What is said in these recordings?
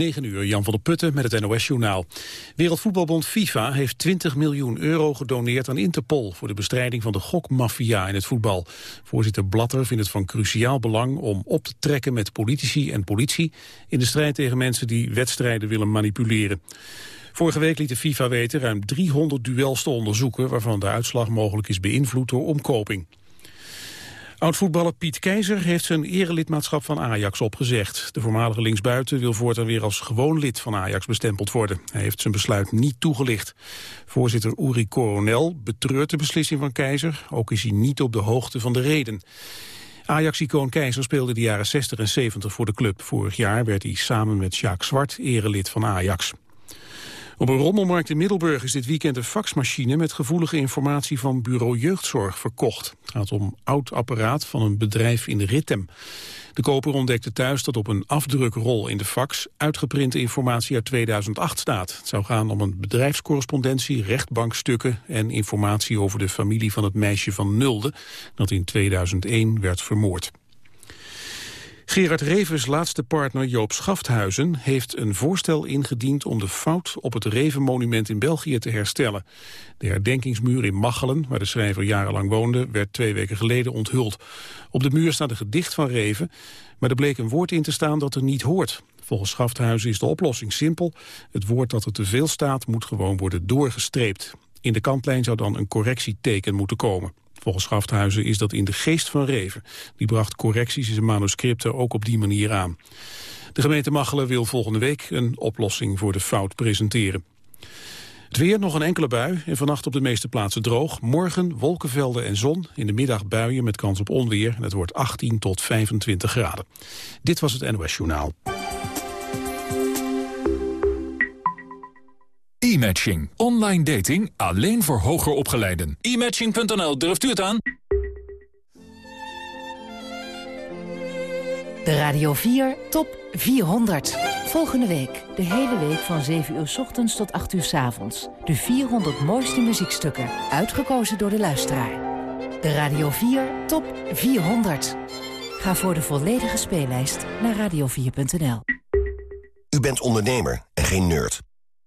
9 uur, Jan van der Putten met het NOS-journaal. Wereldvoetbalbond FIFA heeft 20 miljoen euro gedoneerd aan Interpol... voor de bestrijding van de gokmafia in het voetbal. Voorzitter Blatter vindt het van cruciaal belang om op te trekken met politici en politie... in de strijd tegen mensen die wedstrijden willen manipuleren. Vorige week liet de FIFA weten ruim 300 duels te onderzoeken... waarvan de uitslag mogelijk is beïnvloed door omkoping. Oud-voetballer Piet Keizer heeft zijn erelidmaatschap van Ajax opgezegd. De voormalige linksbuiten wil voortaan weer als gewoon lid van Ajax bestempeld worden. Hij heeft zijn besluit niet toegelicht. Voorzitter Uri Coronel betreurt de beslissing van Keizer. Ook is hij niet op de hoogte van de reden. Ajax-icoon Keizer speelde de jaren 60 en 70 voor de club. Vorig jaar werd hij samen met Jacques Zwart erelid van Ajax. Op een rommelmarkt in Middelburg is dit weekend een faxmachine met gevoelige informatie van bureau jeugdzorg verkocht. Het gaat om oud apparaat van een bedrijf in Rittem. De koper ontdekte thuis dat op een afdrukrol in de fax uitgeprinte informatie uit 2008 staat. Het zou gaan om een bedrijfscorrespondentie, rechtbankstukken en informatie over de familie van het meisje van Nulde dat in 2001 werd vermoord. Gerard Revers laatste partner Joop Schafthuizen heeft een voorstel ingediend om de fout op het Revenmonument in België te herstellen. De herdenkingsmuur in Machelen, waar de schrijver jarenlang woonde, werd twee weken geleden onthuld. Op de muur staat een gedicht van Reven, maar er bleek een woord in te staan dat er niet hoort. Volgens Schafthuizen is de oplossing simpel. Het woord dat er te veel staat moet gewoon worden doorgestreept. In de kantlijn zou dan een correctieteken moeten komen. Volgens Schafthuizen is dat in de geest van Reven. Die bracht correcties in zijn manuscripten ook op die manier aan. De gemeente Machelen wil volgende week een oplossing voor de fout presenteren. Het weer, nog een enkele bui en vannacht op de meeste plaatsen droog. Morgen wolkenvelden en zon, in de middag buien met kans op onweer. En het wordt 18 tot 25 graden. Dit was het NOS Journaal. E-matching. Online dating alleen voor hoger opgeleiden. E-matching.nl, durft u het aan? De Radio 4 Top 400. Volgende week, de hele week van 7 uur s ochtends tot 8 uur s avonds. De 400 mooiste muziekstukken, uitgekozen door de luisteraar. De Radio 4 Top 400. Ga voor de volledige speellijst naar radio4.nl. U bent ondernemer en geen nerd.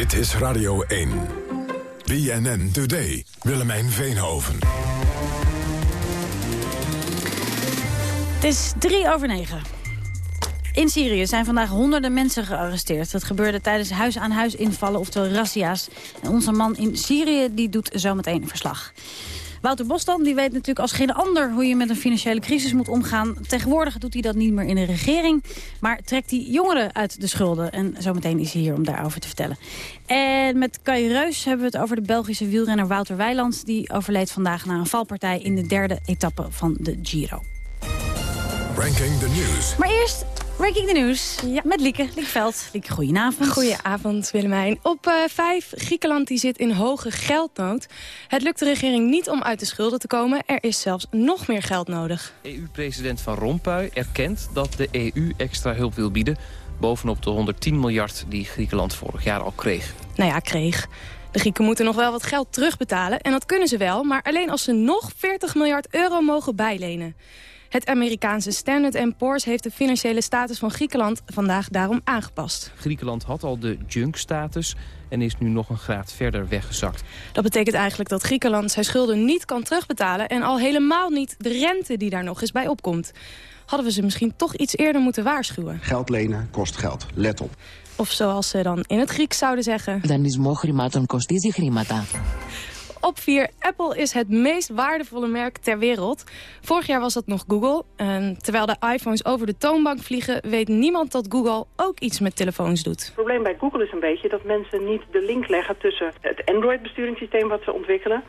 Dit is Radio 1. BNN Today. Willemijn Veenhoven. Het is drie over negen. In Syrië zijn vandaag honderden mensen gearresteerd. Dat gebeurde tijdens huis-aan-huis invallen, oftewel razzia's. En onze man in Syrië die doet zometeen verslag. Wouter Bostan die weet natuurlijk als geen ander hoe je met een financiële crisis moet omgaan. Tegenwoordig doet hij dat niet meer in de regering, maar trekt hij jongeren uit de schulden. En zometeen is hij hier om daarover te vertellen. En met Kai Reus hebben we het over de Belgische wielrenner Wouter Weiland. Die overleed vandaag na een valpartij in de derde etappe van de Giro. Ranking the News. Maar eerst Ranking the News ja. met Lieke, Lieke Veld. Lieke, goedenavond. Goedenavond, Willemijn. Op uh, vijf, Griekenland die zit in hoge geldnood. Het lukt de regering niet om uit de schulden te komen. Er is zelfs nog meer geld nodig. EU-president Van Rompuy erkent dat de EU extra hulp wil bieden... bovenop de 110 miljard die Griekenland vorig jaar al kreeg. Nou ja, kreeg. De Grieken moeten nog wel wat geld terugbetalen. En dat kunnen ze wel, maar alleen als ze nog 40 miljard euro mogen bijlenen. Het Amerikaanse Standard Poor's heeft de financiële status van Griekenland vandaag daarom aangepast. Griekenland had al de junk-status en is nu nog een graad verder weggezakt. Dat betekent eigenlijk dat Griekenland zijn schulden niet kan terugbetalen... en al helemaal niet de rente die daar nog eens bij opkomt. Hadden we ze misschien toch iets eerder moeten waarschuwen. Geld lenen kost geld, let op. Of zoals ze dan in het Grieks zouden zeggen... Dan is mogrimaton chrimata. Op 4. Apple is het meest waardevolle merk ter wereld. Vorig jaar was dat nog Google. En terwijl de iPhones over de toonbank vliegen... weet niemand dat Google ook iets met telefoons doet. Het probleem bij Google is een beetje dat mensen niet de link leggen... tussen het Android-besturingssysteem wat ze ontwikkelen...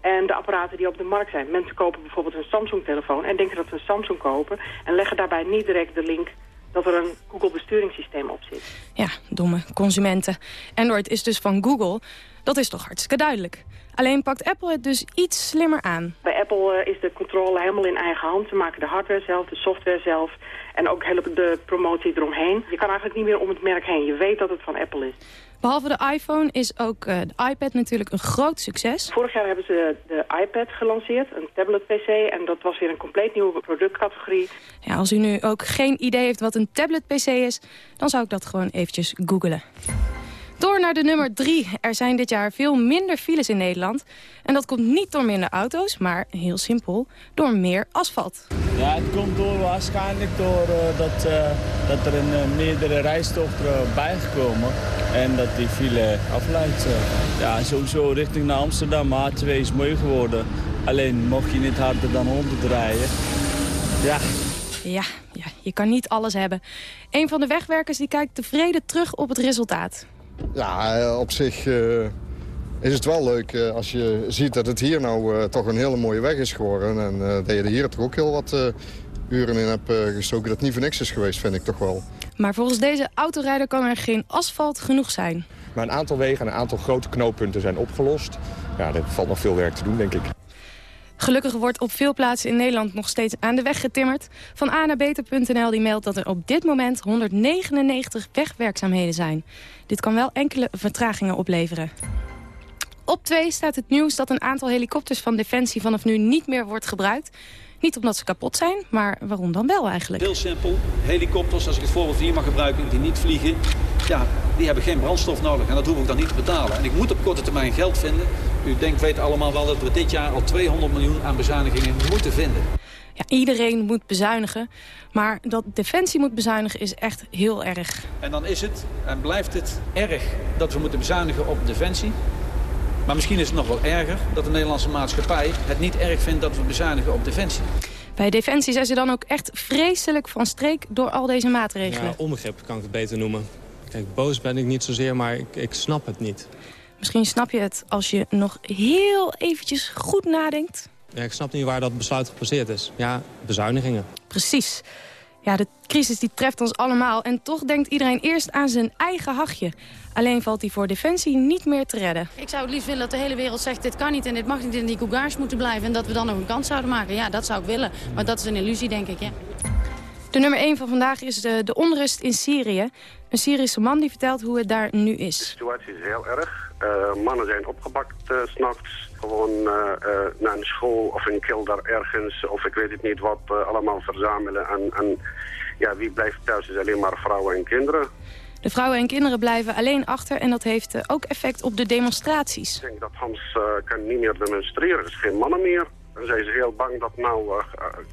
en de apparaten die op de markt zijn. Mensen kopen bijvoorbeeld een Samsung-telefoon... en denken dat ze een Samsung kopen... en leggen daarbij niet direct de link dat er een Google besturingssysteem op zit. Ja, domme consumenten. Android is dus van Google. Dat is toch hartstikke duidelijk. Alleen pakt Apple het dus iets slimmer aan. Bij Apple eh, is de controle helemaal in eigen hand. Ze maken de hardware zelf, de software zelf en ook helpen de promotie eromheen. Je kan eigenlijk niet meer om het merk heen. Je weet dat het van Apple is. Behalve de iPhone is ook uh, de iPad natuurlijk een groot succes. Vorig jaar hebben ze de iPad gelanceerd, een tablet-PC. En dat was weer een compleet nieuwe productcategorie. Ja, als u nu ook geen idee heeft wat een tablet-PC is... dan zou ik dat gewoon eventjes googlen. Door naar de nummer 3. Er zijn dit jaar veel minder files in Nederland. En dat komt niet door minder auto's, maar heel simpel, door meer asfalt. Ja, het komt door, waarschijnlijk door uh, dat, uh, dat er een uh, meerdere rijstochten bijgekomen. En dat die file afleidt. Ja, sowieso richting naar Amsterdam. A2 is mooi geworden. Alleen mocht je niet harder dan 100 rijden. Ja, ja, ja, je kan niet alles hebben. Een van de wegwerkers die kijkt tevreden terug op het resultaat. Ja, op zich uh, is het wel leuk uh, als je ziet dat het hier nou uh, toch een hele mooie weg is geworden. En dat je er hier toch ook heel wat uren in hebt gestoken. Dat het niet voor niks is geweest, vind ik toch wel. Maar volgens deze autorijder kan er geen asfalt genoeg zijn. Maar een aantal wegen en een aantal grote knooppunten zijn opgelost. Ja, er valt nog veel werk te doen, denk ik. Gelukkig wordt op veel plaatsen in Nederland nog steeds aan de weg getimmerd. Van A die meldt dat er op dit moment 199 wegwerkzaamheden zijn. Dit kan wel enkele vertragingen opleveren. Op 2 staat het nieuws dat een aantal helikopters van Defensie vanaf nu niet meer wordt gebruikt. Niet omdat ze kapot zijn, maar waarom dan wel eigenlijk? Heel simpel. Helikopters, als ik het voorbeeld hier mag gebruiken, die niet vliegen... ja, die hebben geen brandstof nodig en dat hoef ik dan niet te betalen. En ik moet op korte termijn geld vinden. U denkt, weet allemaal wel dat we dit jaar al 200 miljoen aan bezuinigingen moeten vinden. Ja, iedereen moet bezuinigen, maar dat Defensie moet bezuinigen is echt heel erg. En dan is het en blijft het erg dat we moeten bezuinigen op Defensie... Maar misschien is het nog wel erger dat de Nederlandse maatschappij het niet erg vindt dat we bezuinigen op Defensie. Bij Defensie zijn ze dan ook echt vreselijk van streek door al deze maatregelen. Ja, onbegrip kan ik het beter noemen. Kijk, boos ben ik niet zozeer, maar ik, ik snap het niet. Misschien snap je het als je nog heel eventjes goed nadenkt. Ja, ik snap niet waar dat besluit gebaseerd is. Ja, bezuinigingen. Precies. Ja, de crisis die treft ons allemaal en toch denkt iedereen eerst aan zijn eigen hachje. Alleen valt die voor Defensie niet meer te redden. Ik zou het liefst willen dat de hele wereld zegt dit kan niet en dit mag niet en die Cougars moeten blijven. En dat we dan nog een kans zouden maken. Ja, dat zou ik willen. Maar dat is een illusie, denk ik, ja. De nummer 1 van vandaag is de, de onrust in Syrië. Een Syrische man die vertelt hoe het daar nu is. De situatie is heel erg. Uh, mannen zijn opgepakt uh, s'nachts. Gewoon uh, naar een school of een kelder ergens of ik weet het niet wat allemaal verzamelen. En, en ja, wie blijft thuis is alleen maar vrouwen en kinderen. De vrouwen en kinderen blijven alleen achter en dat heeft ook effect op de demonstraties. Ik denk dat Hans kan niet meer demonstreren. Er is geen mannen meer. Dan zijn ze heel bang dat nou uh,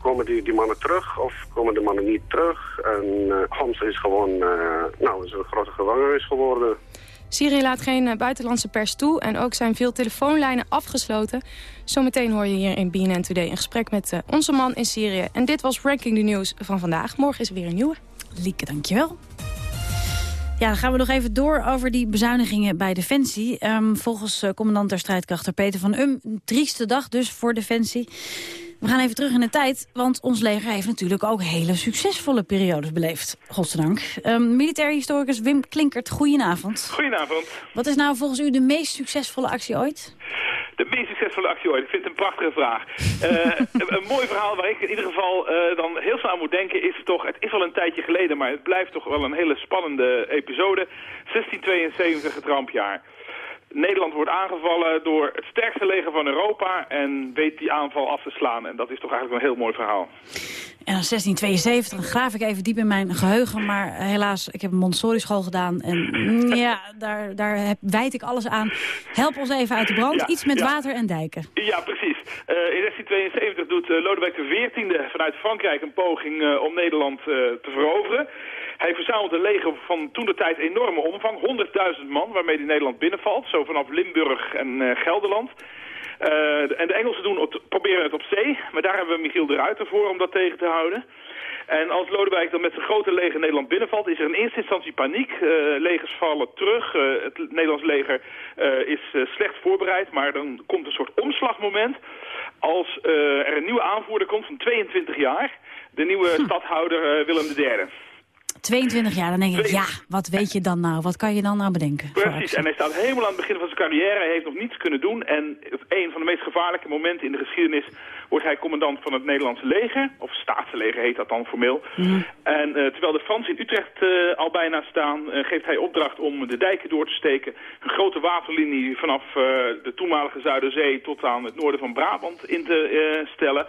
komen die, die mannen terug of komen de mannen niet terug. En uh, Homs is gewoon uh, nou, is een grote gevangenis geworden. Syrië laat geen buitenlandse pers toe en ook zijn veel telefoonlijnen afgesloten. Zometeen hoor je hier in BNN Today een gesprek met onze man in Syrië. En dit was Ranking the News van vandaag. Morgen is er weer een nieuwe. Lieke, dankjewel. Ja, dan gaan we nog even door over die bezuinigingen bij Defensie. Um, volgens uh, commandant der strijdkrachten Peter van Um, een trieste dag dus voor Defensie. We gaan even terug in de tijd, want ons leger heeft natuurlijk ook hele succesvolle periodes beleefd. Godzijdank. Um, militair historicus Wim Klinkert, goedenavond. Goedenavond. Wat is nou volgens u de meest succesvolle actie ooit? De meest succesvolle actie ooit? Ik vind het een prachtige vraag. Uh, een, mooi verhaal waar ik in ieder geval uh, dan heel snel aan moet denken is toch... Het is al een tijdje geleden, maar het blijft toch wel een hele spannende episode. 1672, het rampjaar. Nederland wordt aangevallen door het sterkste leger van Europa en weet die aanval af te slaan. En dat is toch eigenlijk een heel mooi verhaal. En 1672, graaf ik even diep in mijn geheugen, maar helaas, ik heb een Montessori-school gedaan. En ja, daar, daar heb, wijd ik alles aan. Help ons even uit de brand, iets met water en dijken. Ja, precies. Uh, in 1672 doet uh, Lodewijk XIV vanuit Frankrijk een poging uh, om Nederland te veroveren. Hij verzamelt een leger van toen de tijd enorme omvang, 100.000 man, waarmee hij Nederland binnenvalt, zo vanaf Limburg en Gelderland. Uh, en de Engelsen doen proberen het op zee, maar daar hebben we Michiel de Ruiter voor om dat tegen te houden. En als Lodewijk dan met zijn grote leger Nederland binnenvalt, is er in eerste instantie paniek. Uh, legers vallen terug. Uh, het Nederlands leger uh, is slecht voorbereid, maar dan komt een soort omslagmoment. Als er een nieuwe aanvoerder komt van 22 jaar, de nieuwe hm. stadhouder Willem III. 22 jaar, dan denk ik, ja, wat weet je dan nou? Wat kan je dan nou bedenken? Precies, en hij staat helemaal aan het begin van zijn carrière. Hij heeft nog niets kunnen doen. En op een van de meest gevaarlijke momenten in de geschiedenis... wordt hij commandant van het Nederlandse leger. Of staatsleger heet dat dan formeel. En eh, terwijl de Fransen in Utrecht eh, al bijna staan... eh, geeft hij opdracht om de dijken door te steken. Een grote waterlinie vanaf de toenmalige Zuiderzee... tot aan het noorden van Brabant in te stellen...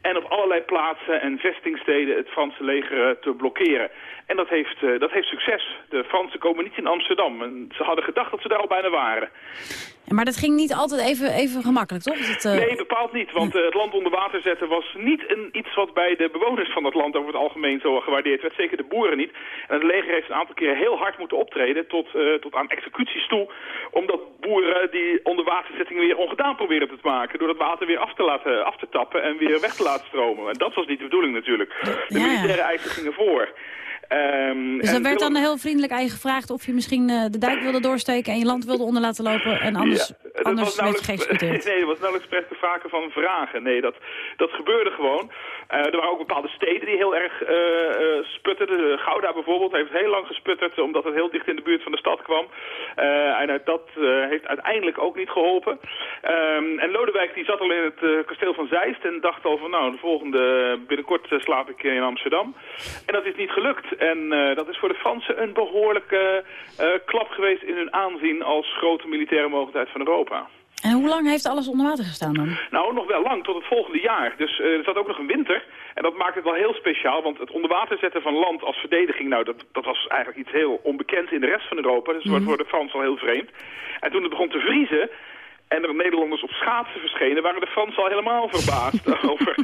En op allerlei plaatsen en vestingsteden het Franse leger eh, te blokkeren. En dat heeft, eh, dat heeft succes. De Fransen komen niet in Amsterdam. En ze hadden gedacht dat ze daar al bijna waren. Maar dat ging niet altijd even, even gemakkelijk, toch? Eh, Nee, bepaald niet. Want eh, het land onder water zetten was niet een, iets wat bij de bewoners van het land over het algemeen zo gewaardeerd werd. Zeker de boeren niet. En het leger heeft een aantal keren heel hard moeten optreden tot, eh, tot aan executies toe. Omdat boeren die onderwaterzettingen weer ongedaan proberen te maken. Door het water weer af te, laten, af te tappen en weer weg te laten stromen. En dat was niet de bedoeling natuurlijk. De militaire eisen gingen voor. Ehm, Dus dan werd dan heel vriendelijk aan je gevraagd of je misschien eh, de dijk wilde doorsteken en je land wilde onder laten lopen en anders, Ja, dat anders was werd geëxecuteerd. nee, dat was nauwelijks sprake sprake van vragen. Nee, dat, dat gebeurde gewoon. Eh, er waren ook bepaalde steden die heel erg eh, sputterden. Gouda bijvoorbeeld heeft heel lang gesputterd omdat het heel dicht in de buurt van de stad kwam. En uit- dat heeft uiteindelijk ook niet geholpen. Ehm, en Lodewijk die zat al in het kasteel van Zeist en dacht al van nou, de volgende, binnenkort slaap ik in Amsterdam. En dat is niet gelukt. En eh, dat is voor de Fransen een behoorlijke eh, klap geweest in hun aanzien als grote militaire mogelijkheid van Europa. En hoe lang heeft alles onder water gestaan dan? Nou, nog wel lang, tot het volgende jaar. Dus eh, er zat ook nog een winter. En dat maakt het wel heel speciaal, want het onder water zetten van land als verdediging... nou, dat, dat was eigenlijk iets heel onbekends in de rest van Europa. Dus dat was voor de Fransen al heel vreemd. En toen het begon te vriezen... En er Nederlanders op schaatsen verschenen, waren de Fransen al helemaal verbaasd over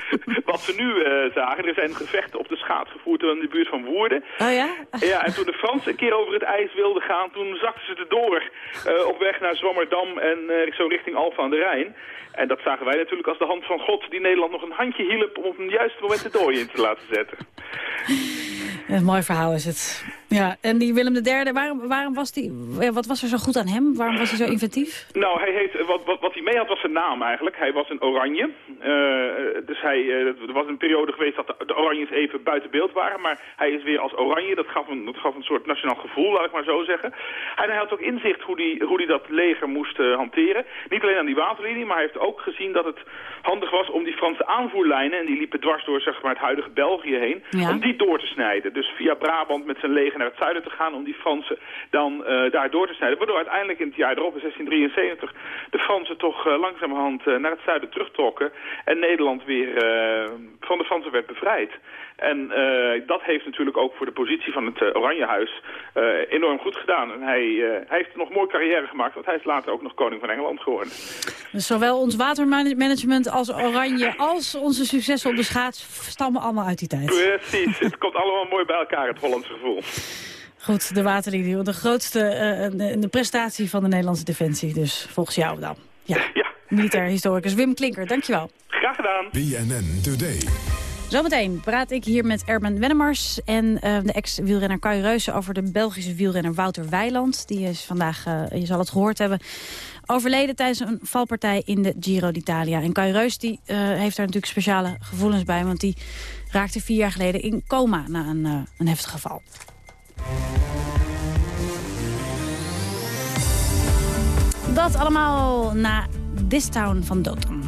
wat ze nu eh, zagen. Er zijn gevechten op de schaats gevoerd in de buurt van Woerden. Oh ja? Ja, en toen de Fransen een keer over het ijs wilden gaan, toen zakten ze erdoor eh op weg naar Zwammerdam en eh, zo richting Alphen aan de Rijn. En dat zagen wij natuurlijk als de hand van God die Nederland nog een handje hielp om op een juiste moment de dooi in te laten zetten. Een mooi verhaal is het. Ja, en die Willem III, waarom, waarom was die, wat was er zo goed aan hem? Waarom was hij zo inventief? Nou, hij heet, wat, wat, wat hij mee had was zijn naam eigenlijk. Hij was een oranje. Eh, dus hij, eh, er was een periode geweest dat de, de oranjes even buiten beeld waren. Maar hij is weer als oranje. Dat gaf een, dat gaf een soort nationaal gevoel, laat ik maar zo zeggen. En hij had ook inzicht hoe hij hoe die dat leger moest eh, hanteren. Niet alleen aan die waterlinie, maar hij heeft ook gezien dat het handig was om die Franse aanvoerlijnen... en die liepen dwars door zeg maar, het huidige België heen... Ja. om die door te snijden. Dus via Brabant met zijn leger naar het zuiden te gaan... om die Fransen dan eh, daar door te snijden. Waardoor uiteindelijk in het jaar erop, in 1673... de Fransen toch eh, langzamerhand eh, naar het zuiden terugtrokken... en Nederland weer van de Fransen werd bevrijd. En dat heeft natuurlijk ook voor de positie van het eh, Oranjehuis eh, enorm goed gedaan. En hij, hij heeft nog mooi carrière gemaakt, want hij is later ook nog koning van Engeland geworden. Dus zowel ons watermanagement als Oranje als onze successen op de schaats stammen allemaal uit die tijd. Precies, het komt allemaal mooi bij elkaar, het Hollandse gevoel. Goed, de waterlinie, de grootste eh, de, de prestatie van de Nederlandse defensie. Dus volgens jou dan. Ja, militair historicus Wim Klinker, dankjewel. Graag gedaan. BNN Today. Zometeen praat ik hier met Erben Wennemars en eh, de ex-wielrenner Kai Reuzen... over de Belgische wielrenner Wouter Weiland. Die is vandaag, eh, je zal het gehoord hebben, overleden tijdens een valpartij in de Giro d'Italia. En Kai Reus die, eh, heeft daar natuurlijk speciale gevoelens bij... want die raakte vier jaar geleden in coma na een, eh, een heftig geval. Dat allemaal na This Town van Dothan.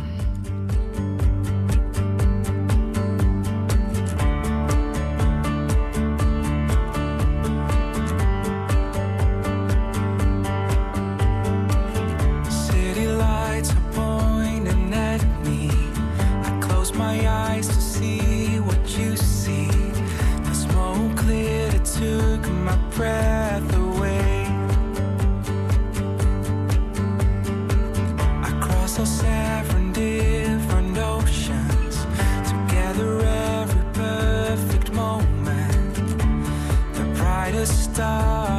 Breath away. I cross different oceans every perfect moment. The brightest stars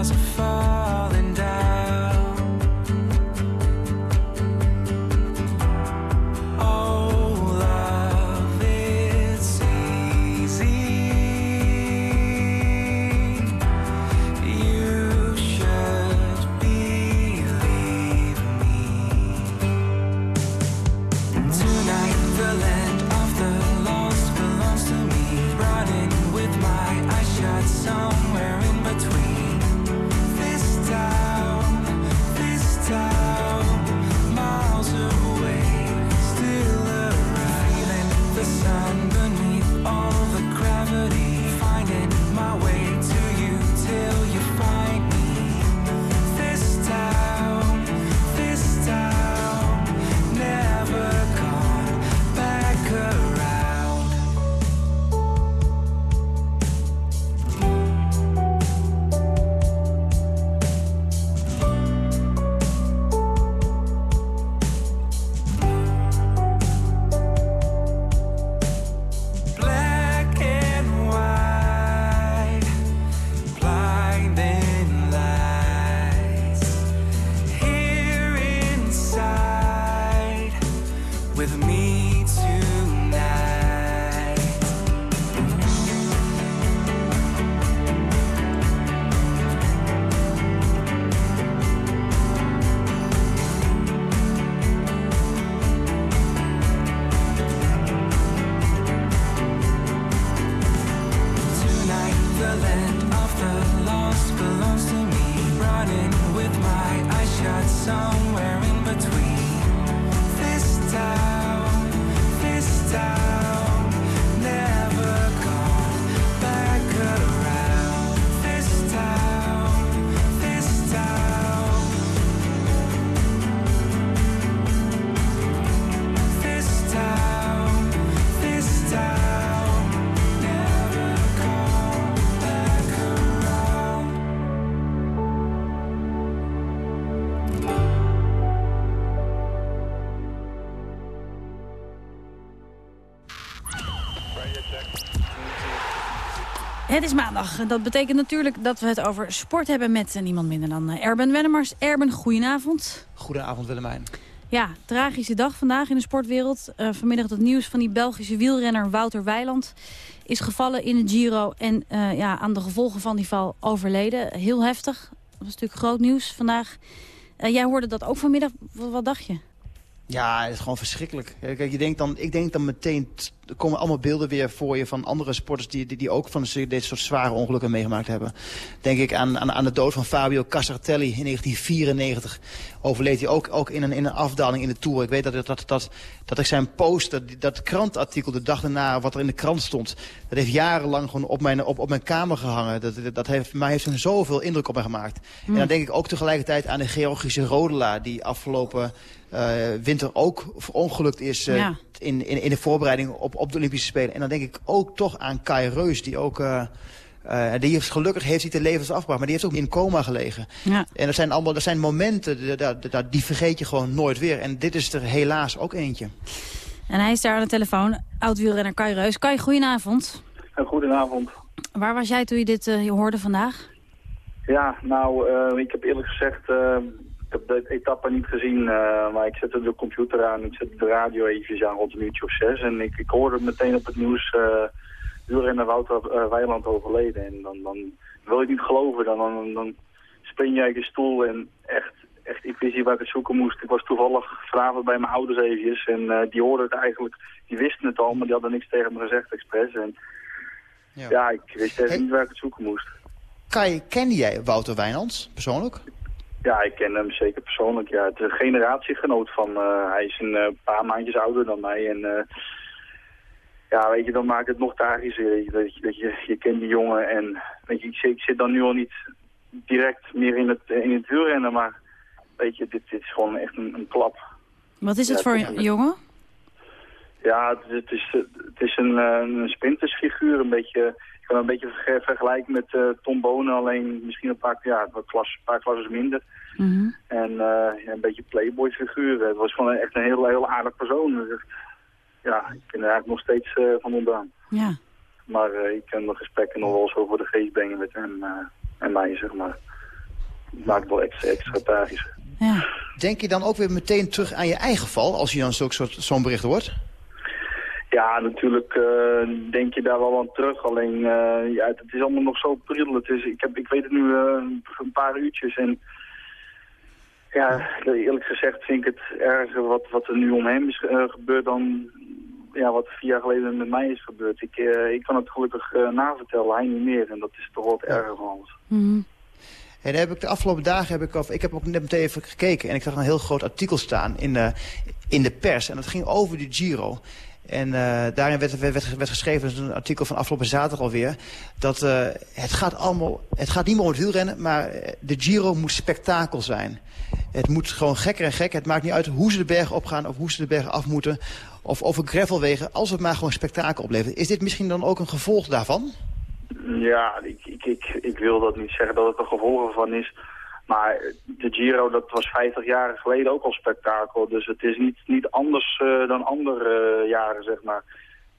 Het is maandag. Dat betekent natuurlijk dat we het over sport hebben met eh, niemand minder dan eh, Erben Wennemars. Erben, goedenavond. Goedenavond Willemijn. Ja, tragische dag vandaag in de sportwereld. Eh, vanmiddag het nieuws van die Belgische wielrenner Wouter Weiland is gevallen in de Giro en ja, aan de gevolgen van die val overleden. Heel heftig. Dat was natuurlijk groot nieuws vandaag. Jij hoorde dat ook vanmiddag. Wat, wat dacht je? Ja, het is gewoon verschrikkelijk. Kijk, je denkt dan, ik denk dan meteen, er komen allemaal beelden weer voor je van andere sporters die, die, die ook van dit soort zware ongelukken meegemaakt hebben. Denk ik aan, aan, aan de dood van Fabio Casartelli in 1994. Overleed hij ook, ook in, een, in een afdaling in de Tour. Ik weet dat, dat, dat, dat ik zijn post, dat, dat krantartikel de dag daarna, wat er in de krant stond, dat heeft jarenlang gewoon op mijn, op, op mijn kamer gehangen. Dat, dat, dat heeft, mij heeft zoveel indruk op mij gemaakt. En dan denk ik ook tegelijkertijd aan de Georgische rodelaar die afgelopen winter ook verongelukt is eh, Ja. in, in, in de voorbereiding op, op de Olympische Spelen. En dan denk ik ook toch aan Kai Reus, die ook... eh, eh, die heeft, gelukkig heeft hij de levens afgebracht, maar die heeft ook in coma gelegen. Ja. En dat zijn allemaal dat zijn momenten, die- die, die, vergeet je gewoon nooit weer. En dit is er helaas ook eentje. En hij is daar aan de telefoon. Oud-wielrenner Kai Reus. Kai, goedenavond. Goedenavond. Waar was jij toen je dit eh, hoorde vandaag? Ja, nou, eh, ik heb eerlijk gezegd, eh, heb de etappe niet gezien, eh, maar ik zette de computer aan, ik zette de radio even aan rond een uurtje of zes en ik, ik hoorde meteen op het nieuws wielrenner Wouter uh, Weiland overleden. En dan, dan wil je het niet geloven, dan, dan, dan spring je uit je stoel en echt, echt, ik wist niet waar ik het zoeken moest. Ik was toevallig vanavond bij mijn ouders eventjes en die hoorden het eigenlijk, die wisten het al, maar die hadden niks tegen me gezegd expres. En ja, ja ik wist even hey. niet waar ik het zoeken moest. Kai, ken jij Wouter Wijnands persoonlijk? Ja, ik ken hem zeker persoonlijk. Ja, het is een generatiegenoot van. Uh, hij is een uh, paar maandjes ouder dan mij. En uh, ja, weet je, dan maakt het nog tragischer. Dat je, dat je, je kent die jongen en weet je, ik, zit, ik zit dan nu al niet direct meer in het, in het wielrennen, maar weet je, dit, dit is gewoon echt een, een klap. Wat is het ja, voor een jongen? Ja, het, het, is, het is een, een sprintersfiguur, een beetje kan een beetje ver vergelijken met uh, Tom Bonen, alleen misschien een paar, ja, een klas, paar klassen minder. Mm -hmm. En uh, ja, een beetje playboy figuur. Het was gewoon echt een heel, heel aardig persoon. Dus, ja, ik ben er eigenlijk nog steeds uh, van ontdaan. Ja. Maar ik kan de gesprekken nog wel eens over de geest brengen met hem en mij, zeg maar. Het maakt wel extra, extra tragisch. Ja. Denk je dan ook weer meteen terug aan je eigen val, als je dan zo'n zo'n bericht hoort? Ja, natuurlijk uh, denk je daar wel aan terug. Alleen, uh, ja, het is allemaal nog zo pril. Het is, ik, heb, ik weet het nu uh, een paar uurtjes. En ja, eerlijk gezegd vind ik het erger wat, wat er nu om hem is gebeurd dan ja, wat vier jaar geleden met mij is gebeurd. Ik, ik kan het gelukkig navertellen, hij niet meer. En dat is toch wat erger van alles. Mm -hmm. En heb ik de afgelopen dagen heb ik, of, ik heb ook net meteen even gekeken en ik zag een heel groot artikel staan in de, in de pers. En dat ging over de Giro. En uh, daarin werd, werd, werd geschreven, een artikel van afgelopen zaterdag alweer, dat uh, het gaat allemaal, het gaat niet meer om het wielrennen, maar de Giro moet spektakel zijn. Het moet gewoon gekker en gek. Het maakt niet uit hoe ze de bergen opgaan of hoe ze de bergen af moeten. Of over gravelwegen, als het maar gewoon spektakel oplevert. Is dit misschien dan ook een gevolg daarvan? Ja, ik, ik, ik, ik wil dat niet zeggen dat het een gevolg van is. Maar de Giro, dat was 50 jaar geleden ook al spektakel. Dus het is niet, niet anders uh, dan andere uh, jaren, zeg maar.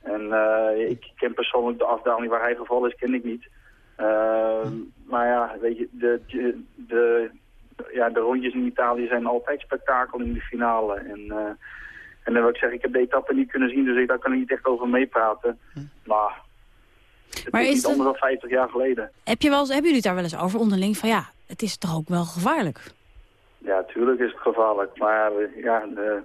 En uh, ik ken persoonlijk de afdaling waar hij gevallen is, ken ik niet. maar ja, weet je, de, de, de, ja, de rondjes in Italië zijn altijd spektakel in de finale. En, en dan wil ik zeggen, ik heb de etappe niet kunnen zien, dus daar kan ik niet echt over meepraten. Maar het maar is, is niet anders dan 50 jaar geleden. Heb je wel eens, hebben jullie het daar wel eens over onderling van ja, het is toch ook wel gevaarlijk? Ja, tuurlijk is het gevaarlijk. Maar ja, de,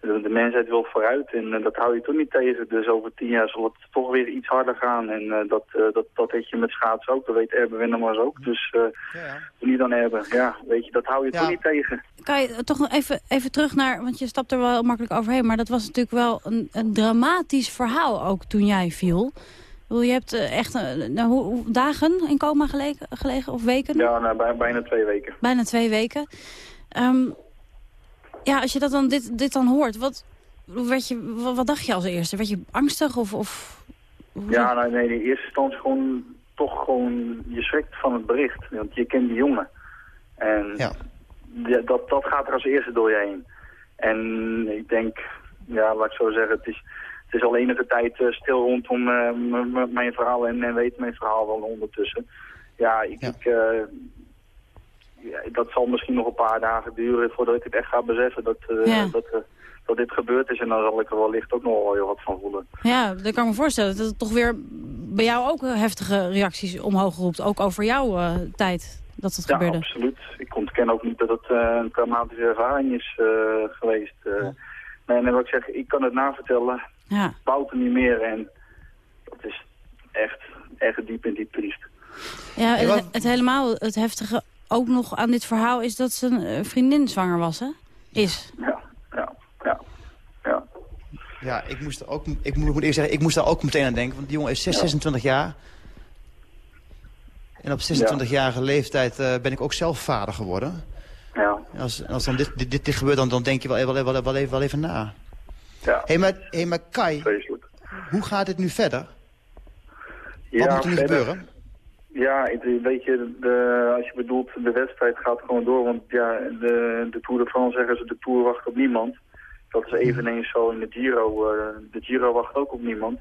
de, de mensheid wil vooruit en eh, dat hou je toch niet tegen. Dus over tien jaar zal het toch weer iets harder gaan. En eh, dat, eh, dat, dat weet je met schaatsen ook, dat weet Erben Wennemars ook. Dus uh, ja. niet dan Erben, ja, weet je, dat hou je toch niet tegen. Kan je toch nog even, even terug naar, want je stapt er wel makkelijk overheen... maar dat was natuurlijk wel een, een dramatisch verhaal ook toen jij viel... Je hebt echt nou, hoe, dagen in coma gelegen, gelegen of weken? Ja, nou, bijna twee weken. Bijna twee weken. Um, ja, als je dat dan, dit, dit dan hoort, wat, werd je, wat, dacht je als eerste? Werd je angstig of... of ja, nou, nee, in eerste instantie gewoon toch gewoon, je schrikt van het bericht. Want je kent die jongen. En ja. dat, dat gaat er als eerste door je heen. En ik denk, ja, laat ik zo zeggen, het is, het is al enige tijd uh, stil rondom uh, mijn verhaal en, en weet mijn verhaal wel ondertussen. Ja, ik, ja. ik uh, ja, dat zal misschien nog een paar dagen duren voordat ik het echt ga beseffen dat, uh, dat, uh, dat dit gebeurd is. En dan zal ik er wellicht ook nog wel heel wat van voelen. Ja, dat kan ik me voorstellen. Dat het toch weer bij jou ook heftige reacties omhoog roept. Ook over jouw uh, tijd dat het ja, gebeurde. Ja, absoluut. Ik ontken ook niet dat het een traumatische ervaring is geweest. Ja. Nee, en wat ik zeg, ik kan het navertellen. Ja. Bouwt er niet meer en dat is echt, echt diep en diep triest. Ja, het, het helemaal het heftige ook nog aan dit verhaal is dat zijn vriendin zwanger was, hè? Is. Ja, ja, ja. Ja, ja ik moest ook, ik moet, moet eerst zeggen, ik moest daar ook meteen aan denken. Want die jongen is 6, 26 jaar. En op 26-jarige leeftijd uh, ben ik ook zelf vader geworden. Ja. En als, als dan dit, dit, dit, gebeurt, dan, dan denk je wel, wel, wel, wel, even, wel even na. Ja. Hé, hey, maar, hey, maar Kai, Vreselijk. hoe gaat het nu verder? Ja, Wat moet er nu verder. gebeuren? Ja, weet je, de, als je bedoelt, de wedstrijd gaat gewoon door. Want ja, de, de Tour de France zeggen ze, de Tour wacht op niemand. Dat is eveneens zo in de Giro. Uh, de Giro wacht ook op niemand.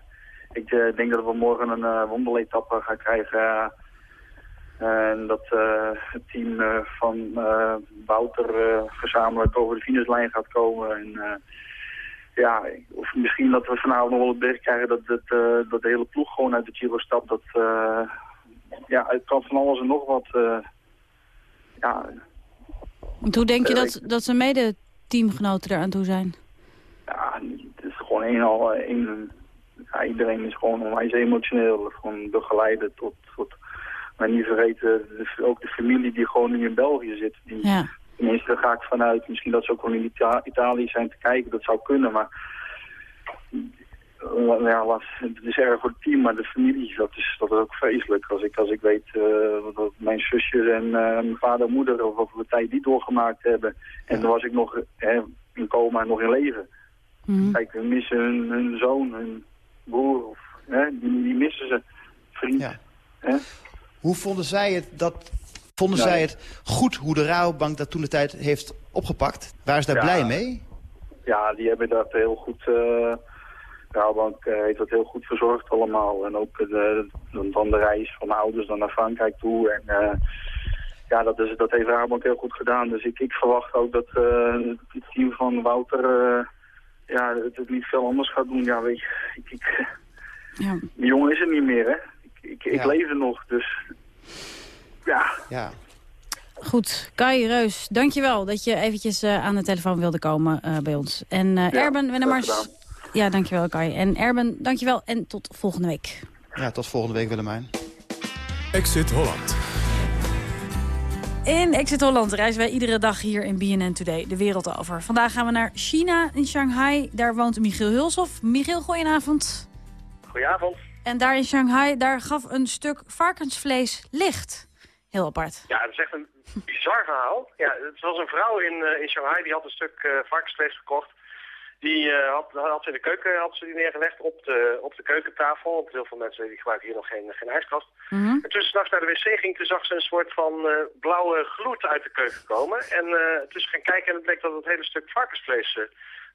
Ik uh, denk dat we morgen een uh, wonderetappe gaan krijgen. en dat het team van Wouter gezamenlijk over de finishlijn gaat komen. En, ja, of misschien dat we vanavond nog wel het bericht krijgen dat, het, dat de hele ploeg gewoon uit de Giro stapt. Dat, ja, het kan van alles en nog wat. Uh, ja. Hoe denk je dat, dat zijn mede-teamgenoten eraan toe zijn? Ja, het is gewoon een al... Een, ja, iedereen is gewoon onwijs emotioneel. Gewoon begeleiden tot... tot maar niet vergeten, de, ook de familie die gewoon nu in België zit. Die, ja. Tenminste, daar ga ik vanuit. Misschien dat ze ook gewoon in Ita Italië zijn te kijken. Dat zou kunnen, maar ja, was, het is erg voor het team, maar de familie, dat is, dat is ook vreselijk. Als ik, als ik weet uh, dat mijn zusjes en uh, mijn vader en moeder, of over de tijd die doorgemaakt hebben. En ja. dan was ik nog hè, in coma en nog in leven. Mhm. Mm -hmm. Kijk, we missen hun, hun, zoon, hun broer, of, hè, die, die missen ze. Vriend. Ja. Hè? Hoe vonden zij het dat... Vonden zij het goed hoe de Rabobank dat toen de tijd heeft opgepakt? Waren ze daar Ja. blij mee? Ja, die hebben dat heel goed... eh Rabobank eh, heeft dat heel goed verzorgd allemaal. En ook de, dan- dan de reis van mijn ouders dan naar Frankrijk toe. En eh, ja, dat, is, dat heeft Rabobank heel goed gedaan. Dus ik, ik verwacht ook dat eh, het team van Wouter eh, ja, het, het niet veel anders gaat doen. Ja, weet je, ik, ik, Ja. die jongen is er niet meer, hè. Ik, ik, ik Ja. leef er nog, dus ja. Ja. Goed, Kai Reus, dankjewel dat je eventjes eh, aan de telefoon wilde komen eh, bij ons. En eh Ja, Erben Wennemars... Ja, dankjewel Kai. En Erben, dankjewel en tot volgende week. Ja, tot volgende week Willemijn. Exit Holland. In Exit Holland reizen wij iedere dag hier in BNN Today de wereld over. Vandaag gaan we naar China, in Shanghai. Daar woont Michiel Hulshoff. Michiel, goedenavond. Goedenavond. En daar in Shanghai, daar gaf een stuk varkensvlees licht. Heel apart. Ja, dat is echt een bizar verhaal. Ja, het was een vrouw in, eh, in Shanghai die had een stuk eh, varkensvlees gekocht. Die eh, had, had ze in de keuken had ze die neergelegd op de, op de keukentafel. Want heel veel mensen die gebruiken hier nog geen, geen ijskast. Mhm. En toen ze s'nachts naar de wc ging, toen zag ze een soort van blauwe gloed uit de keuken komen. En toen ze ging kijken en het bleek dat het hele stuk varkensvlees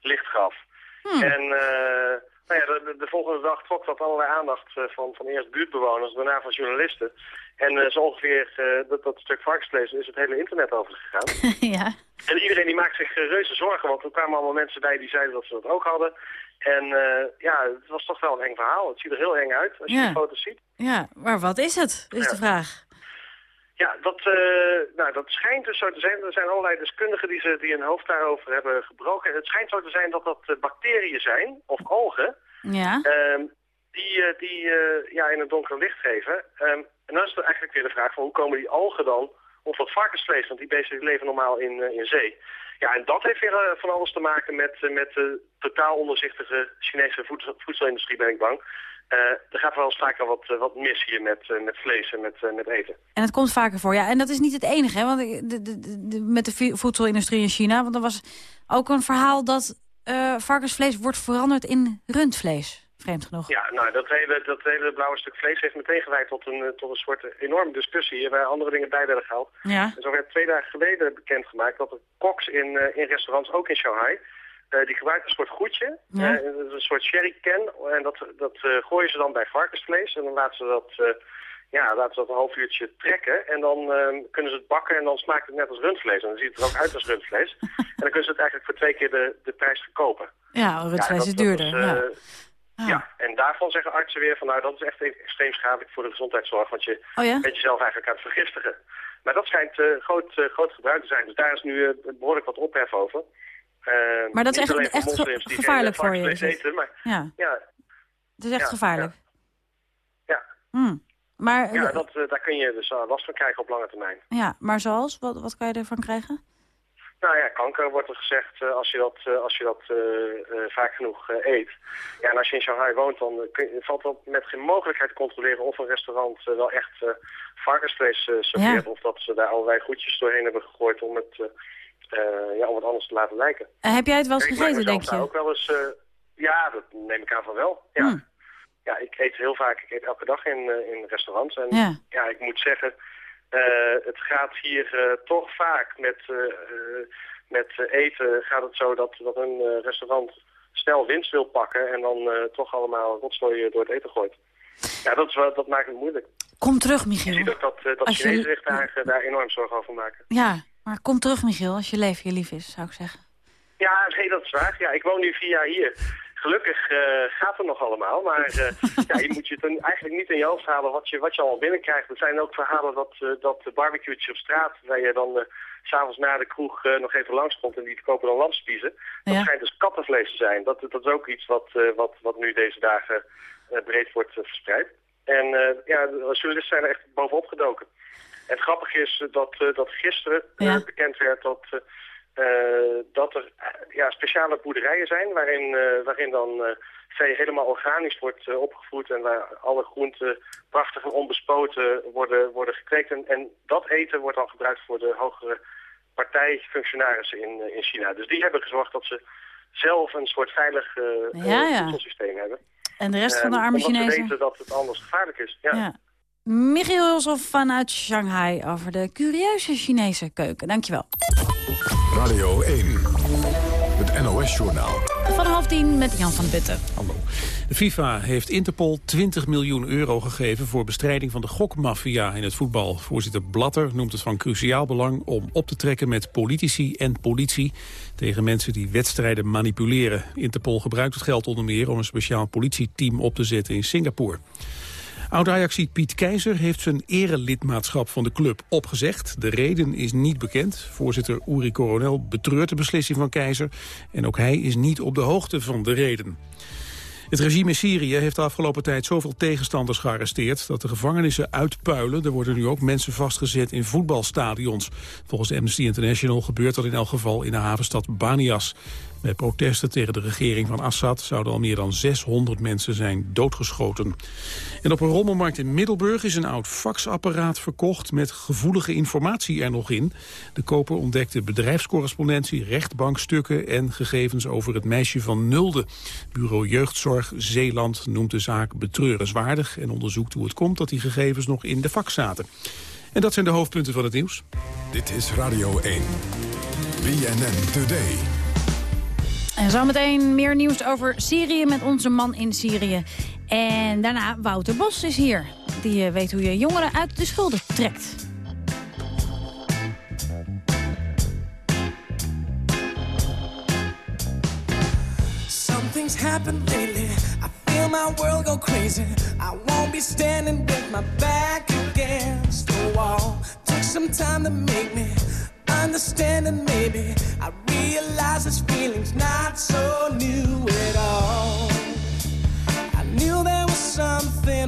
licht gaf. En eh, nou ja, de, de- de volgende dag trok dat allerlei aandacht eh, van, van eerst buurtbewoners, daarna van journalisten. En eh, zo ongeveer dat, dat stuk varkensvlees is het hele internet over gegaan. ja. En iedereen die maakt zich reuze zorgen, want er kwamen allemaal mensen bij die zeiden dat ze dat ook hadden. En ja, het was toch wel een eng verhaal. Het ziet er heel eng uit als je Ja. die foto's ziet. Ja, maar wat is het, is Ja. de vraag. Ja, dat, uh, nou, dat schijnt dus zo te zijn. Er zijn allerlei deskundigen die, ze, die hun hoofd daarover hebben gebroken. Het schijnt zo te zijn dat dat uh, bacteriën zijn, of algen, ja. uh, die, die ja, in het donker licht geven. Um, en dan is er eigenlijk weer de vraag van hoe komen die algen dan op dat varkensvlees? Want die beesten leven normaal in, in zee. Ja, en dat heeft weer van alles te maken met, met de totaal onderzichtige Chinese voedsel, voedselindustrie, ben ik bang. Uh, er gaat wel eens vaker wat, uh, wat mis hier met, uh, met vlees en met, met eten. En het komt vaker voor, ja. En dat is niet het enige, hè? Want de, de, de, met de voedselindustrie in China... want er was ook een verhaal dat varkensvlees wordt veranderd in rundvlees. Vreemd genoeg. Ja, nou, dat hele, dat hele blauwe stuk vlees heeft meteen geleid tot een, tot een soort enorme discussie... waar andere dingen bij werden gehaald. Ja. En zo werd twee dagen geleden bekendgemaakt dat er koks in, in restaurants, ook in Shanghai... Uh, die gebruiken een soort goedje, ja. uh, een soort sherry can. En dat, dat uh, gooien ze dan bij varkensvlees. En dan laten ze dat, ja, laten ze dat een half uurtje trekken. En dan kunnen ze het bakken en dan smaakt het net als rundvlees. En dan ziet het er ook uit als rundvlees. en dan kunnen ze het eigenlijk voor twee keer de, de prijs verkopen. Ja, rundvlees ja, is duurder. Is, ja. Ah. ja, en daarvan zeggen artsen weer van nou dat is echt extreem schadelijk voor de gezondheidszorg. Want je oh ja? bent jezelf eigenlijk aan het vergiftigen. Maar dat schijnt groot, groot gebruik te zijn. Dus daar is nu behoorlijk wat ophef over. Uh, maar dat is echt, echt ge gevaarlijk voor je. Eten, maar, ja. ja. Het is echt ja, gevaarlijk. Ja. Hmm. Maar, ja, dat, uh, daar kun je dus uh, last van krijgen op lange termijn. Ja, maar zoals? Wat, wat kan je ervan krijgen? Nou ja, kanker wordt er gezegd uh, als je dat, als je dat vaak genoeg eet. Ja, en als je in Shanghai woont, dan kun je, valt dat met geen mogelijkheid te controleren of een restaurant wel echt varkensvlees serveert. Of dat ze daar allerlei goedjes doorheen hebben gegooid om het ja, om het anders te laten lijken. En heb jij het wel eens gegeten, denk je? Ook wel eens, uh, ja, dat neem ik aan van wel. Ja. Hmm. ja, ik eet heel vaak, ik eet elke dag in, in restaurants. En ja. ja, ik moet zeggen, het gaat hier toch vaak met, met eten gaat het zo dat, dat een restaurant snel winst wil pakken en dan toch allemaal rotzooi door het eten gooit. Ja, dat, is wel, dat maakt het moeilijk. Kom terug, Michiel. Je ziet ook dat, dat Chinezen zich daar, daar enorm zorgen over maken. Ja, maar kom terug, Michiel, als je leven je lief is, zou ik zeggen. Ja, nee, dat is waar. Ja, ik woon nu vier jaar hier. Gelukkig eh, gaat het nog allemaal, maar eh, ja, je moet je het dan eigenlijk niet in je hoofd halen wat je, wat je allemaal binnenkrijgt. Er zijn ook verhalen dat, eh dat op straat, waar je dan s s'avonds na de kroeg nog even langskomt en die verkopen dan lamspiezen. Dat Ja. schijnt dus kattenvlees te zijn. Dat, dat is ook iets wat, wat, wat nu deze dagen breed wordt verspreid. En ja, de journalisten zijn er echt bovenop gedoken. En het grappige is eh, dat, eh, dat gisteren eh, Ja. bekend werd dat, dat er ja, speciale boerderijen zijn waarin, waarin dan vee helemaal organisch wordt opgevoed en waar alle groenten prachtig en onbespoten worden, worden gekweekt. En, en dat eten wordt dan gebruikt voor de hogere partijfunctionarissen in, in China. Dus die hebben gezorgd dat ze zelf een soort veilig eh, Ja, ja. hebben. En de rest van de Eh, arme omdat Chinezen? ze weten dat het anders gevaarlijk is. Ja. Ja. Michiel Hulshoff vanuit Shanghai over de curieuze Chinese keuken. Dankjewel. Radio 1. Het NOS-journaal. Van half tien met Jan van Putten. Hallo. De FIFA heeft Interpol 20 miljoen euro gegeven voor bestrijding van de gokmafia in het voetbal. Voorzitter Blatter noemt het van cruciaal belang om op te trekken met politici en politie tegen mensen die wedstrijden manipuleren. Interpol gebruikt het geld onder meer om een speciaal politieteam op te zetten in Singapore. Oud-Ajaxiet Piet Keizer heeft zijn erelidmaatschap van de club opgezegd. De reden is niet bekend. Voorzitter Uri Coronel betreurt de beslissing van Keizer... en ook hij is niet op de hoogte van de reden. Het regime in Syrië heeft de afgelopen tijd zoveel tegenstanders gearresteerd... dat de gevangenissen uitpuilen. Er worden nu ook mensen vastgezet in voetbalstadions. Volgens Amnesty International gebeurt dat in elk geval in de havenstad Banias. Bij protesten tegen de regering van Assad zouden al meer dan 600 mensen zijn doodgeschoten. En op een rommelmarkt in Middelburg is een oud faxapparaat verkocht met gevoelige informatie er nog in. De koper ontdekte bedrijfscorrespondentie, rechtbankstukken en gegevens over het meisje van Nulde. Bureau Jeugdzorg Zeeland noemt de zaak betreurenswaardig en onderzoekt hoe het komt dat die gegevens nog in de fax zaten. En dat zijn de hoofdpunten van het nieuws. Dit is Radio 1. BNN Today. En zometeen meer nieuws over Syrië met onze man in Syrië. En daarna Wouter Bos is hier. Die eh, weet hoe je jongeren uit de schulden trekt. Something's happened lately. I feel my world go crazy. I won't be standing with my back against the wall. Too some time to make me understand and maybe I realize this feeling's not so new at all. I knew there was something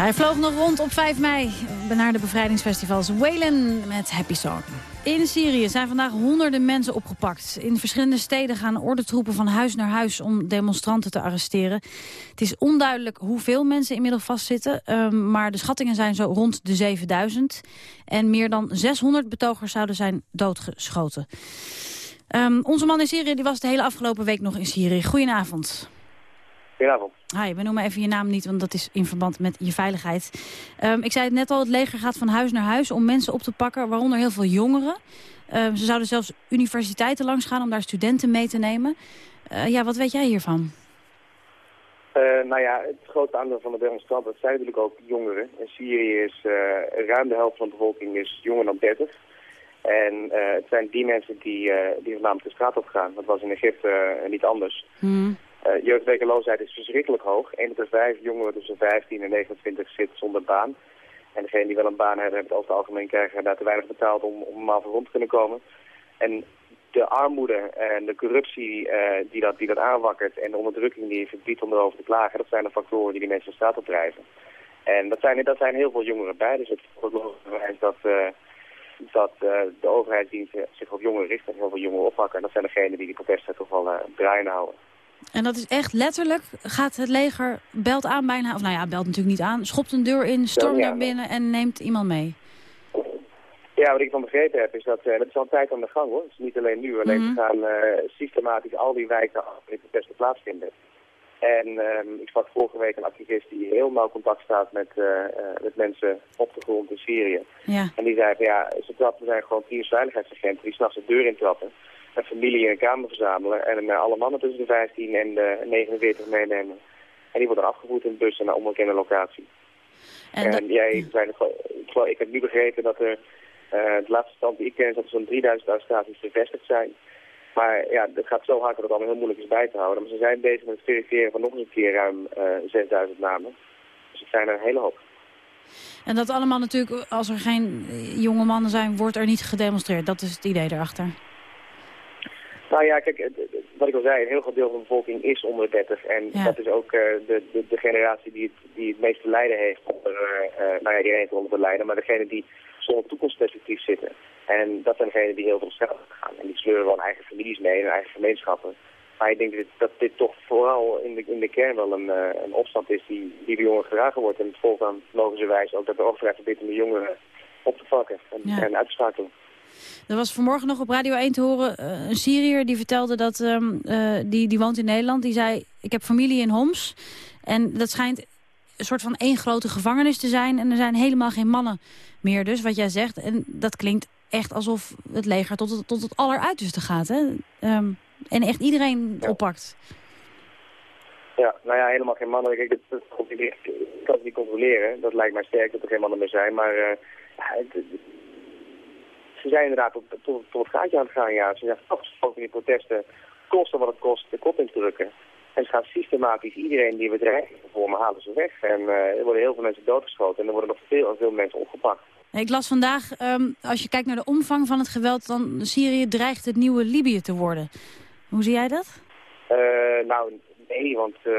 Hij vloog nog rond op 5 mei naar de bevrijdingsfestivals Whalen met Happy Song. In Syrië zijn vandaag honderden mensen opgepakt. In verschillende steden gaan ordentroepen van huis naar huis om demonstranten te arresteren. Het is onduidelijk hoeveel mensen inmiddels vastzitten, ehm, maar de schattingen zijn zo rond de 7000. En meer dan 600 betogers zouden zijn doodgeschoten. Ehm, onze man in Syrië die was de hele afgelopen week nog in Syrië. Goedenavond. Goedenavond. Hi, we noemen even je naam niet, want dat is in verband met je veiligheid. Ehm, ik zei het net al, het leger gaat van huis naar huis om mensen op te pakken, waaronder heel veel jongeren. Ehm, ze zouden zelfs universiteiten langs gaan om daar studenten mee te nemen. Eh, ja, wat weet jij hiervan? Eh, nou ja, het grote aandeel van de demonstranten dat zijn natuurlijk ook jongeren. In Syrië is eh, ruim de helft van de bevolking is jonger dan 30. En het zijn die mensen die, die de straat op gaan. Dat was in Egypte niet anders. Jeugdwerkeloosheid is verschrikkelijk hoog. 1 op de 5 jongeren tussen 15 en 29 zit zonder baan. En degenen die wel een baan hebben, hebben het over het algemeen krijgen daar te weinig betaald om, om normaal voor rond te kunnen komen. En de armoede en de corruptie eh, die, dat, die dat aanwakkert en de onderdrukking die verbiedt om erover te klagen, dat zijn de factoren die die mensen de straat op drijven. En dat zijn, dat zijn heel veel jongeren bij, dus het bewijs dat, eh, dat eh, de overheidsdiensten zich op jongeren richten en heel veel jongeren oppakken. En dat zijn degenen die die protesten toch wel uh, draaiende houden. En dat is echt letterlijk, gaat het leger, belt aan bijna, of nou ja, belt natuurlijk niet aan, schopt een deur in, stormt naar binnen en neemt iemand mee. Ja, wat ik van begrepen heb is dat, eh, dat is al een tijd aan de gang hoor. Het is niet alleen nu, alleen Mhm. we gaan eh, systematisch al die wijken af die protesten plaatsvinden. En ehm, ik sprak vorige week een activist die heel nauw contact staat met, eh, met mensen op de grond in Syrië. Ja. En die zei van ja, ze trappen zijn gewoon tien veiligheidsagenten die s'nachts de deur intrappen. Een familie in een kamer verzamelen en alle mannen tussen de 15 en de 49 meenemen. En die worden dan afgevoerd in bussen naar onbekende locatie. En, jij ik, ik heb nu begrepen dat er, eh, de laatste stand die ik ken, is dat er zo'n 3000 arrestaties bevestigd zijn. Maar ja, het gaat zo hard dat het allemaal heel moeilijk is bij te houden. Maar ze zijn bezig met het verifiëren van nog eens een keer ruim eh 6000 namen. Dus het zijn er een hele hoop. En dat allemaal natuurlijk, als er geen eh, jonge mannen zijn, wordt er niet gedemonstreerd. Dat is het idee erachter. Nou ja, kijk, wat ik al zei, een heel groot deel van de bevolking is onder de 30. En Ja. dat is ook eh, de, de, de generatie die het, die het meeste lijden heeft onder, eh, nou ja, die heeft onder het lijden, maar degene die zonder toekomstperspectief zitten. En dat zijn degenen die heel veel straat gaan. En die sleuren wel hun eigen families mee en hun eigen gemeenschappen. Maar ik denk dat, dat dit toch vooral in de, in de kern wel een, een opstand is die, die de jongeren gedragen wordt. En het volgt dan logischerwijs ook dat de overheid probeert om de jongeren op te pakken en, Ja. en uit te schakelen. Er was vanmorgen nog op Radio 1 te horen eh, een Syriër die vertelde dat, ehm, eh, die, die woont in Nederland. Die zei, ik heb familie in Homs. En dat schijnt een soort van één grote gevangenis te zijn. En er zijn helemaal geen mannen meer dus, wat jij zegt. En dat klinkt echt alsof het leger tot het, tot het alleruiterste gaat. Hè? Ehm, en echt iedereen oppakt. Ja, nou ja, helemaal geen mannen. Kijk, dat, dat, dat- ik kan het niet controleren. Dat lijkt mij sterk dat er geen mannen meer zijn. Maar het- ze zijn inderdaad tot, tot, tot het gaatje aan het gaan. Ja. Ze zijn afgesproken in die protesten, kosten wat het kost, de kop in te drukken. En ze gaan systematisch iedereen die bedreiging vormen, halen ze weg. En eh, er worden heel veel mensen doodgeschoten en er worden nog veel en veel mensen opgepakt. Ik las vandaag, ehm, als je kijkt naar de omvang van het geweld... dan Syrië dreigt het nieuwe Libië te worden. Hoe zie jij dat? Eh, nou, nee, want eh,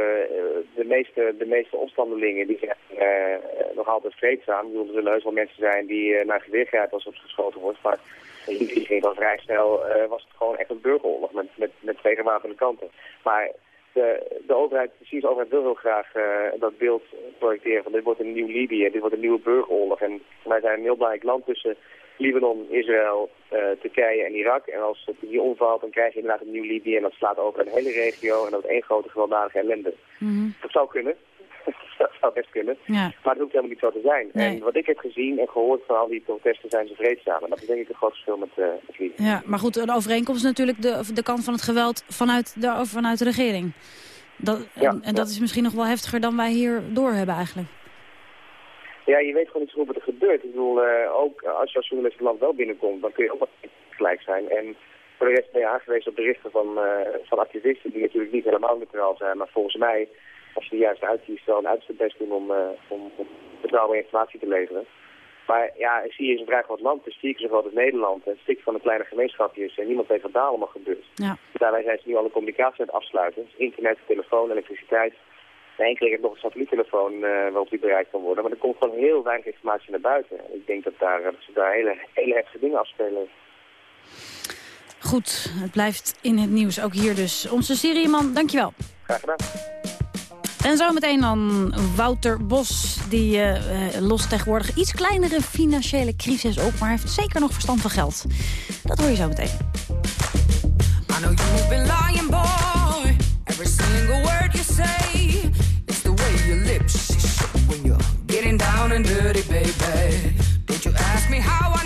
de, meeste, de meeste opstandelingen die zijn eh, nog altijd vreedzaam. Ik bedoel, er zullen heus wel mensen zijn die eh, naar geweer grijpen als er op geschoten wordt. Maar ging dan vrij snel, was het gewoon echt een burgeroorlog met, met, met twee gewapende kanten. Maar de, de overheid, de Syrische overheid wil heel graag dat beeld projecteren van dit wordt een nieuw Libië, dit wordt een nieuwe burgeroorlog. En wij zijn een heel belangrijk land tussen Libanon, Israël, eh, Turkije en Irak. En als het hier omvalt, dan krijg je inderdaad een nieuw Libië en dat slaat over een hele regio en dat is één grote gewelddadige ellende. Dat zou kunnen. dat zou best kunnen. Ja. Maar dat hoeft helemaal niet zo te zijn. Nee. En wat ik heb gezien en gehoord van al die protesten zijn ze vreedzaam. En dat is denk ik een groot verschil met, met Libië. Ja, maar goed, een overeenkomst is natuurlijk de, de kant van het geweld vanuit de, vanuit de regering. Dat, en, Ja, en dat is misschien nog wel heftiger dan wij hier door hebben eigenlijk. Ja, je weet gewoon niet zo goed wat er gebeurt. Ik bedoel, eh, ook als je als journalist het land wel binnenkomt, dan kun je ook wat gelijk zijn. En voor de rest ben je aangewezen op berichten van, eh, van activisten die natuurlijk niet helemaal neutraal zijn. Maar volgens mij, als je de juiste uitkiest, wel een uiterste best doen om, eh om, om betrouwbare informatie te leveren. Maar ja, Syrië is een vrij groot land. Het is vier keer zo groot als Nederland. Het stikt van een kleine gemeenschapjes en niemand weet wat daar allemaal gebeurt. Ja. Daarbij zijn ze nu alle communicatie aan het afsluiten. Dus internet, telefoon, elektriciteit. En één keer heeft nog een satelliettelefoon eh, waarop die bereikt kan worden. Maar er komt gewoon heel weinig informatie naar buiten. Ik denk dat, daar, dat ze daar hele, hele heftige dingen afspelen. Goed, het blijft in het nieuws, ook hier dus. Onze Syriëman, dankjewel. Graag gedaan. En zometeen dan Wouter Bos. Die eh, eh, lost tegenwoordig iets kleinere financiële crisis op... maar heeft zeker nog verstand van geld. Dat hoor je zo meteen. And dirty, baby. Don't you ask me how I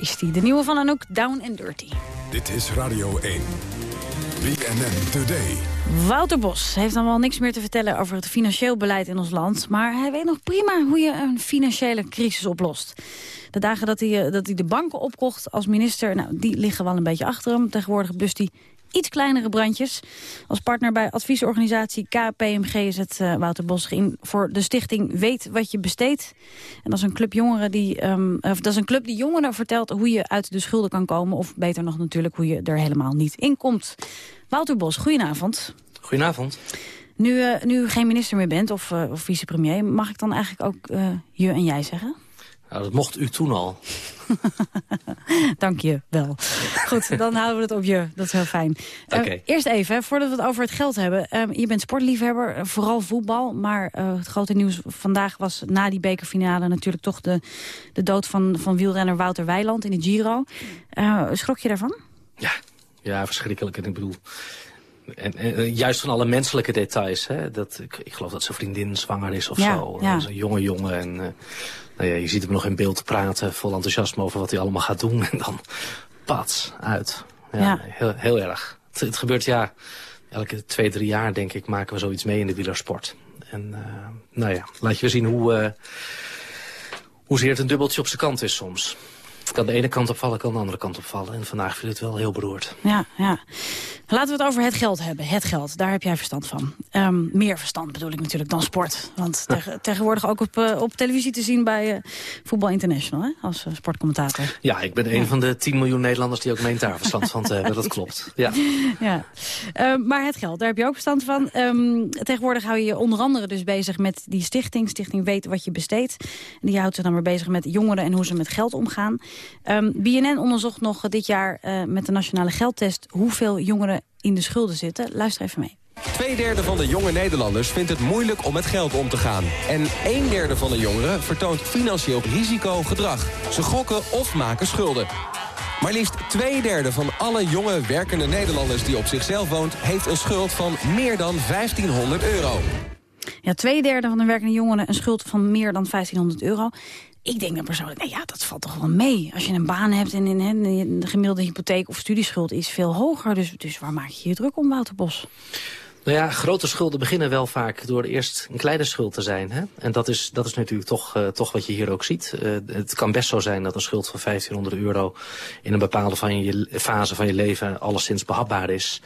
is die. De nieuwe van Anouk, Down and Dirty. Dit is Radio 1. BNN Today. Wouter Bos heeft dan wel niks meer te vertellen over het financieel beleid in ons land. Maar hij weet nog prima hoe je een financiële crisis oplost. De dagen dat hij, eh, dat hij de banken opkocht als minister, nou, die liggen wel een beetje achter hem. Tegenwoordig blust hij iets kleinere brandjes. Als partner bij adviesorganisatie KPMG zet uh, Wouter Bos in voor de stichting Weet wat je besteedt. En dat is een club jongeren die, um, of dat is een club die jongeren vertelt hoe je uit de schulden kan komen. Of beter nog natuurlijk hoe je er helemaal niet in komt. Wouter Bos, goedenavond. Goedenavond. Nu, uh, nu u geen minister meer bent of, uh, of vicepremier, mag ik dan eigenlijk ook je en jij zeggen? Nou, dat mocht u toen al. Dank je wel. Goed, dan houden we het op je. Dat is heel fijn. Uh, okay. eerst even, voordat we het over het geld hebben. Uh, je bent sportliefhebber, vooral voetbal. Maar uh, het grote nieuws vandaag was na die bekerfinale... natuurlijk toch de, de dood van, van wielrenner Wouter Weiland in de Giro. schrok je daarvan? Ja, ja, verschrikkelijk. En ik bedoel... En, en, juist van alle menselijke details. Hè? Dat, ik, ik geloof dat zijn vriendin zwanger is of ja, zo. Ja. Een jonge jongen. En, nou ja, je ziet hem nog in beeld praten, vol enthousiasme over wat hij allemaal gaat doen. En dan pats, uit. Ja, ja. Heel, heel erg. Het, het, gebeurt ja, elke twee, drie jaar denk ik maken we zoiets mee in de wielersport. En uh, nou ja, laat je zien hoe, uh, hoezeer het een dubbeltje op zijn kant is soms. Het kan de ene kant opvallen, kan de andere kant opvallen. En vandaag viel het wel heel beroerd. Ja, ja. Laten we het over het geld hebben. Het geld, daar heb jij verstand van. Um, meer verstand bedoel ik natuurlijk dan sport. Want tegen, tegenwoordig ook op, uh, op televisie te zien bij uh, Voetbal International, hè? als uh, sportcommentator. Ja, ik ben ja. een van de 10 miljoen Nederlanders die ook meent daar verstand van te hebben. Dat klopt. Ja. ja. Uh, maar het geld, daar heb je ook verstand van. Um, tegenwoordig hou je je onder andere dus bezig met die stichting. Stichting Weet wat je besteedt. En die houdt zich dan weer bezig met jongeren en hoe ze met geld omgaan. Um, BNN onderzocht nog dit jaar uh, met de nationale geldtest hoeveel jongeren in de schulden zitten. Luister even mee. Tweederde van de jonge Nederlanders vindt het moeilijk om met geld om te gaan. En een derde van de jongeren vertoont financieel risicogedrag. Ze gokken of maken schulden. Maar liefst twee derde van alle jonge werkende Nederlanders die op zichzelf woont... heeft een schuld van meer dan 1500 euro. Ja, twee derde van de werkende jongeren een schuld van meer dan 1500 euro. Ik denk dan persoonlijk, nou ja, dat valt toch wel mee. Als je een baan hebt en in, de gemiddelde hypotheek of studieschuld is veel hoger. Dus, dus waar maak je je druk om, Wouter Bos? Nou ja, grote schulden beginnen wel vaak door eerst een kleine schuld te zijn. Hè? En dat is, dat is natuurlijk toch, uh, toch wat je hier ook ziet. Uh, het kan best zo zijn dat een schuld van 1500 euro in een bepaalde van je, fase van je leven alleszins behapbaar is.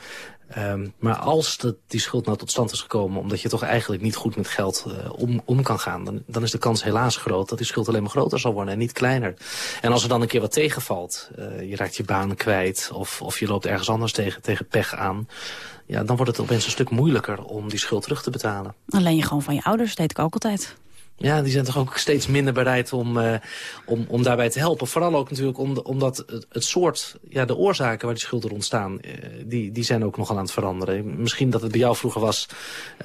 Um, maar als die schuld nou tot stand is gekomen... omdat je toch eigenlijk niet goed met geld uh, om, om kan gaan... Dan, dan is de kans helaas groot dat die schuld alleen maar groter zal worden en niet kleiner. En als er dan een keer wat tegenvalt... Uh, je raakt je baan kwijt of, of je loopt ergens anders tegen, tegen pech aan... Ja, dan wordt het opeens een stuk moeilijker om die schuld terug te betalen. Alleen je gewoon van je ouders, deed ik ook altijd. Ja, die zijn toch ook steeds minder bereid om, uh, om, om daarbij te helpen. Vooral ook natuurlijk om, omdat het, het soort, ja, de oorzaken waar die schulden ontstaan, uh, die, die zijn ook nogal aan het veranderen. Misschien dat het bij jou vroeger was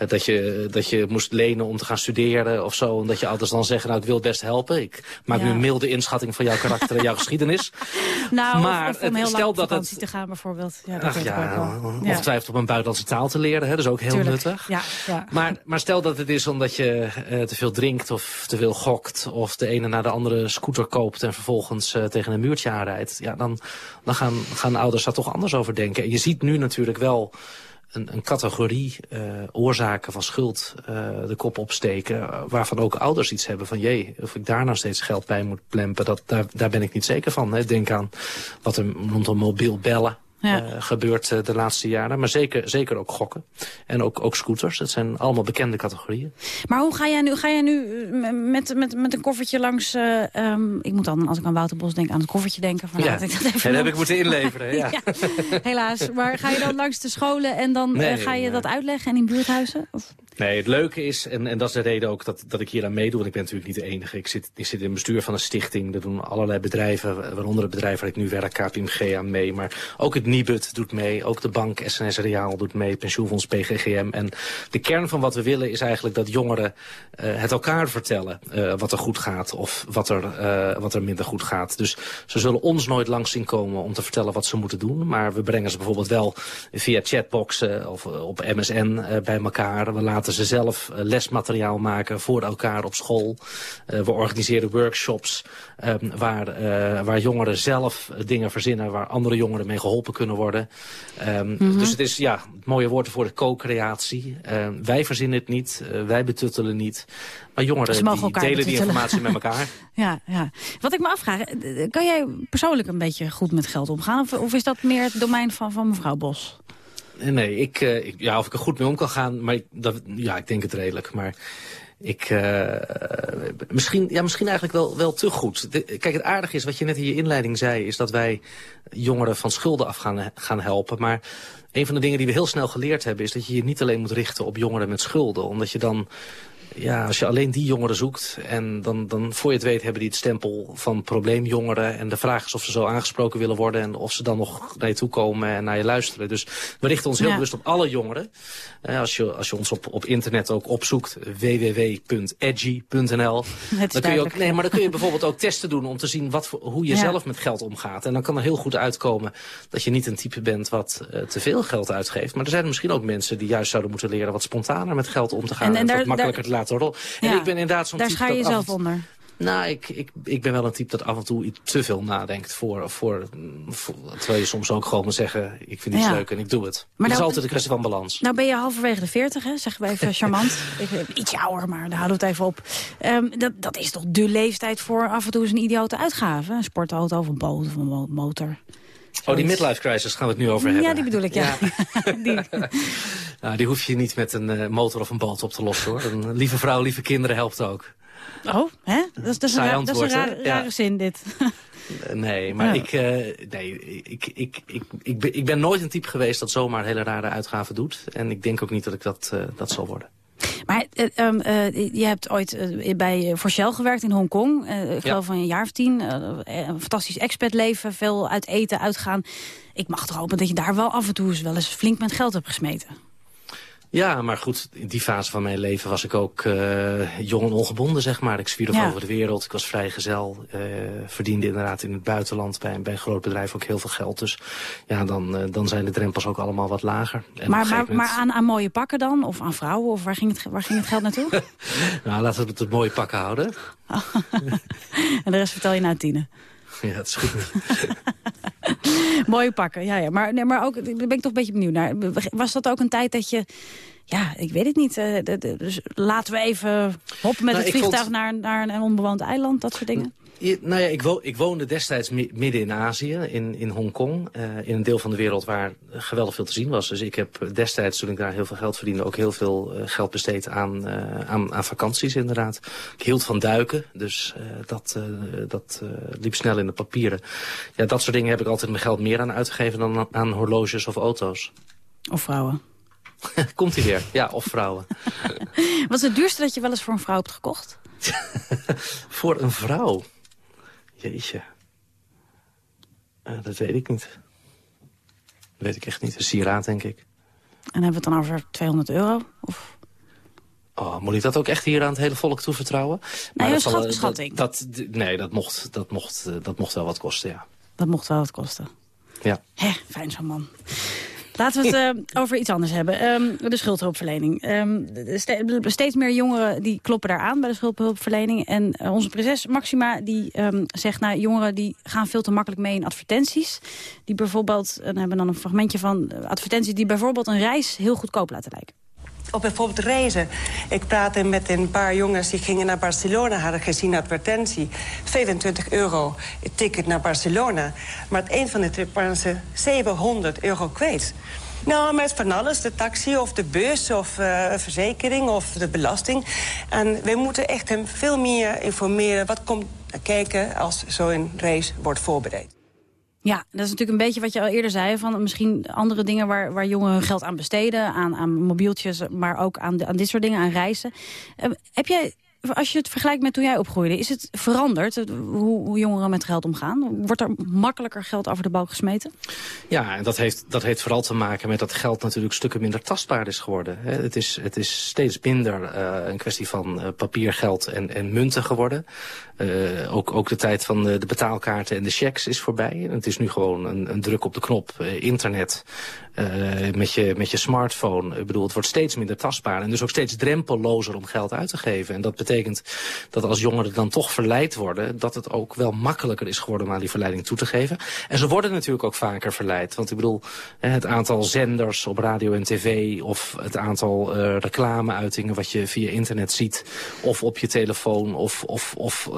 uh, dat, je, dat je moest lenen om te gaan studeren of zo. En dat je ouders dan zeggen, nou ik wil best helpen. Ik maak ja. nu een milde inschatting van jouw karakter en jouw geschiedenis. Nou, maar of, of om heel stel dat het... te gaan bijvoorbeeld. Ja, Ach, ja, ongetwijfeld op een buitenlandse taal te leren, hè, dat is ook heel Tuurlijk. nuttig. Ja, ja. Maar, maar stel dat het is omdat je te veel drinkt of te veel gokt of de ene naar de andere scooter koopt en vervolgens uh, tegen een muurtje aanrijdt, ja, dan, dan gaan, gaan ouders daar toch anders over denken. En je ziet nu natuurlijk wel een, een categorie uh, oorzaken van schuld uh, de kop opsteken, waarvan ook ouders iets hebben van jee, of ik daar nou steeds geld bij moet plempen, dat, daar, daar ben ik niet zeker van. Hè. Denk aan wat er rondom mobiel bellen ja. uh, gebeurt uh, de laatste jaren. Maar zeker, zeker ook gokken. En ook, ook scooters. Dat zijn allemaal bekende categorieën. Maar hoe ga jij nu, ga jij nu met, met, met een koffertje langs... Uh, um, ik moet dan, als ik aan Wouter Bos denk, aan het koffertje denken. Van, ja, ik dat, even en dat heb ik moeten inleveren. ja. ja. Helaas. Maar ga je dan langs de scholen en dan nee, ga je nee. dat uitleggen en in buurthuizen? Of? Nee, het leuke is, en, en dat is de reden ook dat, dat ik hier aan meedoe... want ik ben natuurlijk niet de enige. Ik zit, ik zit in het bestuur van een stichting. Er doen allerlei bedrijven, waaronder het bedrijf waar ik nu werk, KPMG, aan mee. Maar ook het Nibud doet mee, ook de bank SNS Reaal doet mee... pensioenfonds PGGM. En de kern van wat we willen is eigenlijk dat jongeren uh, het elkaar vertellen... Uh, wat er goed gaat of wat er, uh, wat er minder goed gaat. Dus ze zullen ons nooit langs zien komen om te vertellen wat ze moeten doen. Maar we brengen ze bijvoorbeeld wel via chatboxen of op MSN bij elkaar. We laten laten ze zelf eh, lesmateriaal maken voor elkaar op school. Eh, we organiseren workshops ehm, waar, eh, waar jongeren zelf dingen verzinnen... waar andere jongeren mee geholpen kunnen worden. Ehm, Mhm. Dus het is ja, mooie woorden voor de co-creatie. Ehm, wij verzinnen het niet, wij betuttelen niet. Maar jongeren die delen die informatie met elkaar. Ja, ja. Wat ik me afvraag, kan jij persoonlijk een beetje goed met geld omgaan? Of, of is dat meer het domein van, van mevrouw Bos? Nee, ik, eh, ik, ja, of ik er goed mee om kan gaan, maar dat, ja, ik denk het redelijk. Maar ik, eh, misschien, ja, misschien eigenlijk wel, wel te goed. Kijk, het aardige is, wat je net in je inleiding zei... is dat wij jongeren van schulden af gaan, gaan helpen. Maar een van de dingen die we heel snel geleerd hebben... is dat je je niet alleen moet richten op jongeren met schulden. Omdat je dan... Ja, als je alleen die jongeren zoekt en dan, dan voor je het weet hebben die het stempel van probleemjongeren. En de vraag is of ze zo aangesproken willen worden en of ze dan nog naar je toe komen en naar je luisteren. Dus we richten ons heel Ja. bewust op alle jongeren. Eh, als, je, als je ons op, op internet ook opzoekt, www.edgy.nl. Dan kun je ook, nee, maar dan kun je bijvoorbeeld ook testen doen om te zien wat, hoe je Ja. zelf met geld omgaat. En dan kan er heel goed uitkomen dat je niet een type bent wat eh, te veel geld uitgeeft. Maar er zijn misschien ook mensen die juist zouden moeten leren wat spontaner met geld om te gaan. En- En, en wat daar- makkelijker daar- te laten En Ja, ik ben inderdaad zo'n Daar schaar je dat af jezelf onder. nou, ik, ik, ik ben wel een type dat af en toe iets te veel nadenkt. Voor, voor, voor- terwijl je soms ook gewoon moet zeggen, ik vind iets Ja. leuk en ik doe het. Maar het is altijd een kwestie van balans. Nou ben je halverwege de 40, hè? zeggen we even charmant. ik ietsje ouder, maar daar houden we het even op. Ehm, dat, dat is toch de leeftijd voor af en toe eens een idiote uitgave? Een sportauto of een boot of een mo- motor. Oh, die midlife crisis gaan we het nu over hebben. Ja, die bedoel ik, ja. die, Nou, die hoef je niet met een eh, motor of een boot op te lossen, hoor. Een lieve vrouw, lieve kinderen helpt ook. oh, hè? Dat is, dat is een, Saai ra- dat is een antwoord, rare, Ja. zin, dit. Eh, Nee, maar Ja. ik, eh, nee, ik, ik, ik, ik, ben, ik ben nooit een type geweest dat zomaar hele rare uitgaven doet. En ik denk ook niet dat ik dat, eh, dat zal worden. Maar eh, ehm, eh, je hebt ooit eh, bij, Shell gewerkt in Hongkong. ik geloof van een jaar of tien. een fantastisch expatleven, veel uit eten, uitgaan. Ik mag toch hopen dat je daar wel af en toe eens wel eens flink met geld hebt gesmeten. Ja, maar goed, in die fase van mijn leven was ik ook eh, jong en ongebonden, zeg maar. Ik zwierde Ja. over de wereld, ik was vrijgezel. eh verdiende inderdaad in het buitenland bij, bij een groot bedrijf ook heel veel geld. Dus ja, dan, eh, dan zijn de drempels ook allemaal wat lager. En maar maar, maar aan, aan mooie pakken dan? Of aan vrouwen? Of waar ging het, waar ging het geld naartoe? Nou, laten we het op mooie pakken houden. en de rest vertel je nou Tine. Ja, is goed. mooie pakken, ja. ja. Maar, nee, maar ook, daar ben ik toch een beetje benieuwd naar. Was dat ook een tijd dat je... Ja, ik weet het niet. eh, de- de- dus laten we even hoppen met Nou, het vliegtuig vond- naar, naar een onbewoond eiland, dat soort dingen. Nou ja, ik, wo ik woonde destijds mi- midden in Azië, in, in Hongkong. eh in een deel van de wereld waar geweldig veel te zien was. Dus ik heb destijds, toen ik daar heel veel geld verdiende... ook heel veel eh, geld besteed aan, eh, aan, aan vakanties inderdaad. Ik hield van duiken, dus dat, dat liep snel in de papieren. Ja, dat soort dingen heb ik altijd mijn geld meer aan uitgegeven... dan aan horloges of auto's. Of vrouwen. Komt ie weer, ja, of vrouwen. Wat is het duurste dat je wel eens voor een vrouw hebt gekocht? Voor een vrouw? Jeetje. Eh, dat weet ik niet. Dat weet ik echt niet. Een sieraad, denk ik. En hebben we het dan over 200 euro? Of... Oh, moet ik dat ook echt hier aan het hele volk toevertrouwen? Nee, dat zal, schat- schatting. Dat, dat, nee, dat mocht, dat, mocht, eh, dat mocht wel wat kosten, ja. Dat mocht wel wat kosten. Ja. Hè, fijn zo'n man. Laten we het eh, over iets anders hebben. Ehm, de schuldhulpverlening. Ehm, steeds meer jongeren die kloppen daar aan bij de schuldhulpverlening. En eh, onze prinses Maxima die ehm, zegt... nou, jongeren die gaan veel te makkelijk mee in advertenties. Die bijvoorbeeld, en hebben dan een fragmentje van eh, advertenties... die bijvoorbeeld een reis heel goedkoop laten lijken. Of bijvoorbeeld reizen. Ik praatte met een paar jongens die gingen naar Barcelona, hadden gezien advertentie. 25 euro ticket naar Barcelona. Maar het eind van de trip waren ze 700 euro kwijt. Nou, met van alles. De taxi of de bus of eh, verzekering of de belasting. En wij moeten echt hem veel meer informeren... wat komt kijken als zo'n reis wordt voorbereid. Ja, dat is natuurlijk een beetje wat je al eerder zei. Van misschien andere dingen waar, waar jongeren hun geld aan besteden. Aan, aan mobieltjes, maar ook aan, aan dit soort dingen, aan reizen. Eh, heb jij, als je het vergelijkt met toen jij opgroeide... is het veranderd, hoe, hoe jongeren met geld omgaan? Wordt er makkelijker geld over de balk gesmeten? Ja, en dat heeft, dat heeft vooral te maken met dat geld natuurlijk stukken minder tastbaar is geworden. Het is, het is steeds minder eh, een kwestie van eh, papiergeld en, en munten geworden. Eh, ook, ook de tijd van de, de betaalkaarten en de checks is voorbij. Het is nu gewoon een, een druk op de knop, eh, internet. eh, met, je, met je smartphone. Ik bedoel, het wordt steeds minder tastbaar en dus ook steeds drempellozer om geld uit te geven. En dat betekent dat als jongeren dan toch verleid worden, dat het ook wel makkelijker is geworden om aan die verleiding toe te geven. En ze worden natuurlijk ook vaker verleid. Want ik bedoel, het aantal zenders op radio en tv of het aantal reclameuitingen wat je via internet ziet of op je telefoon of, of, of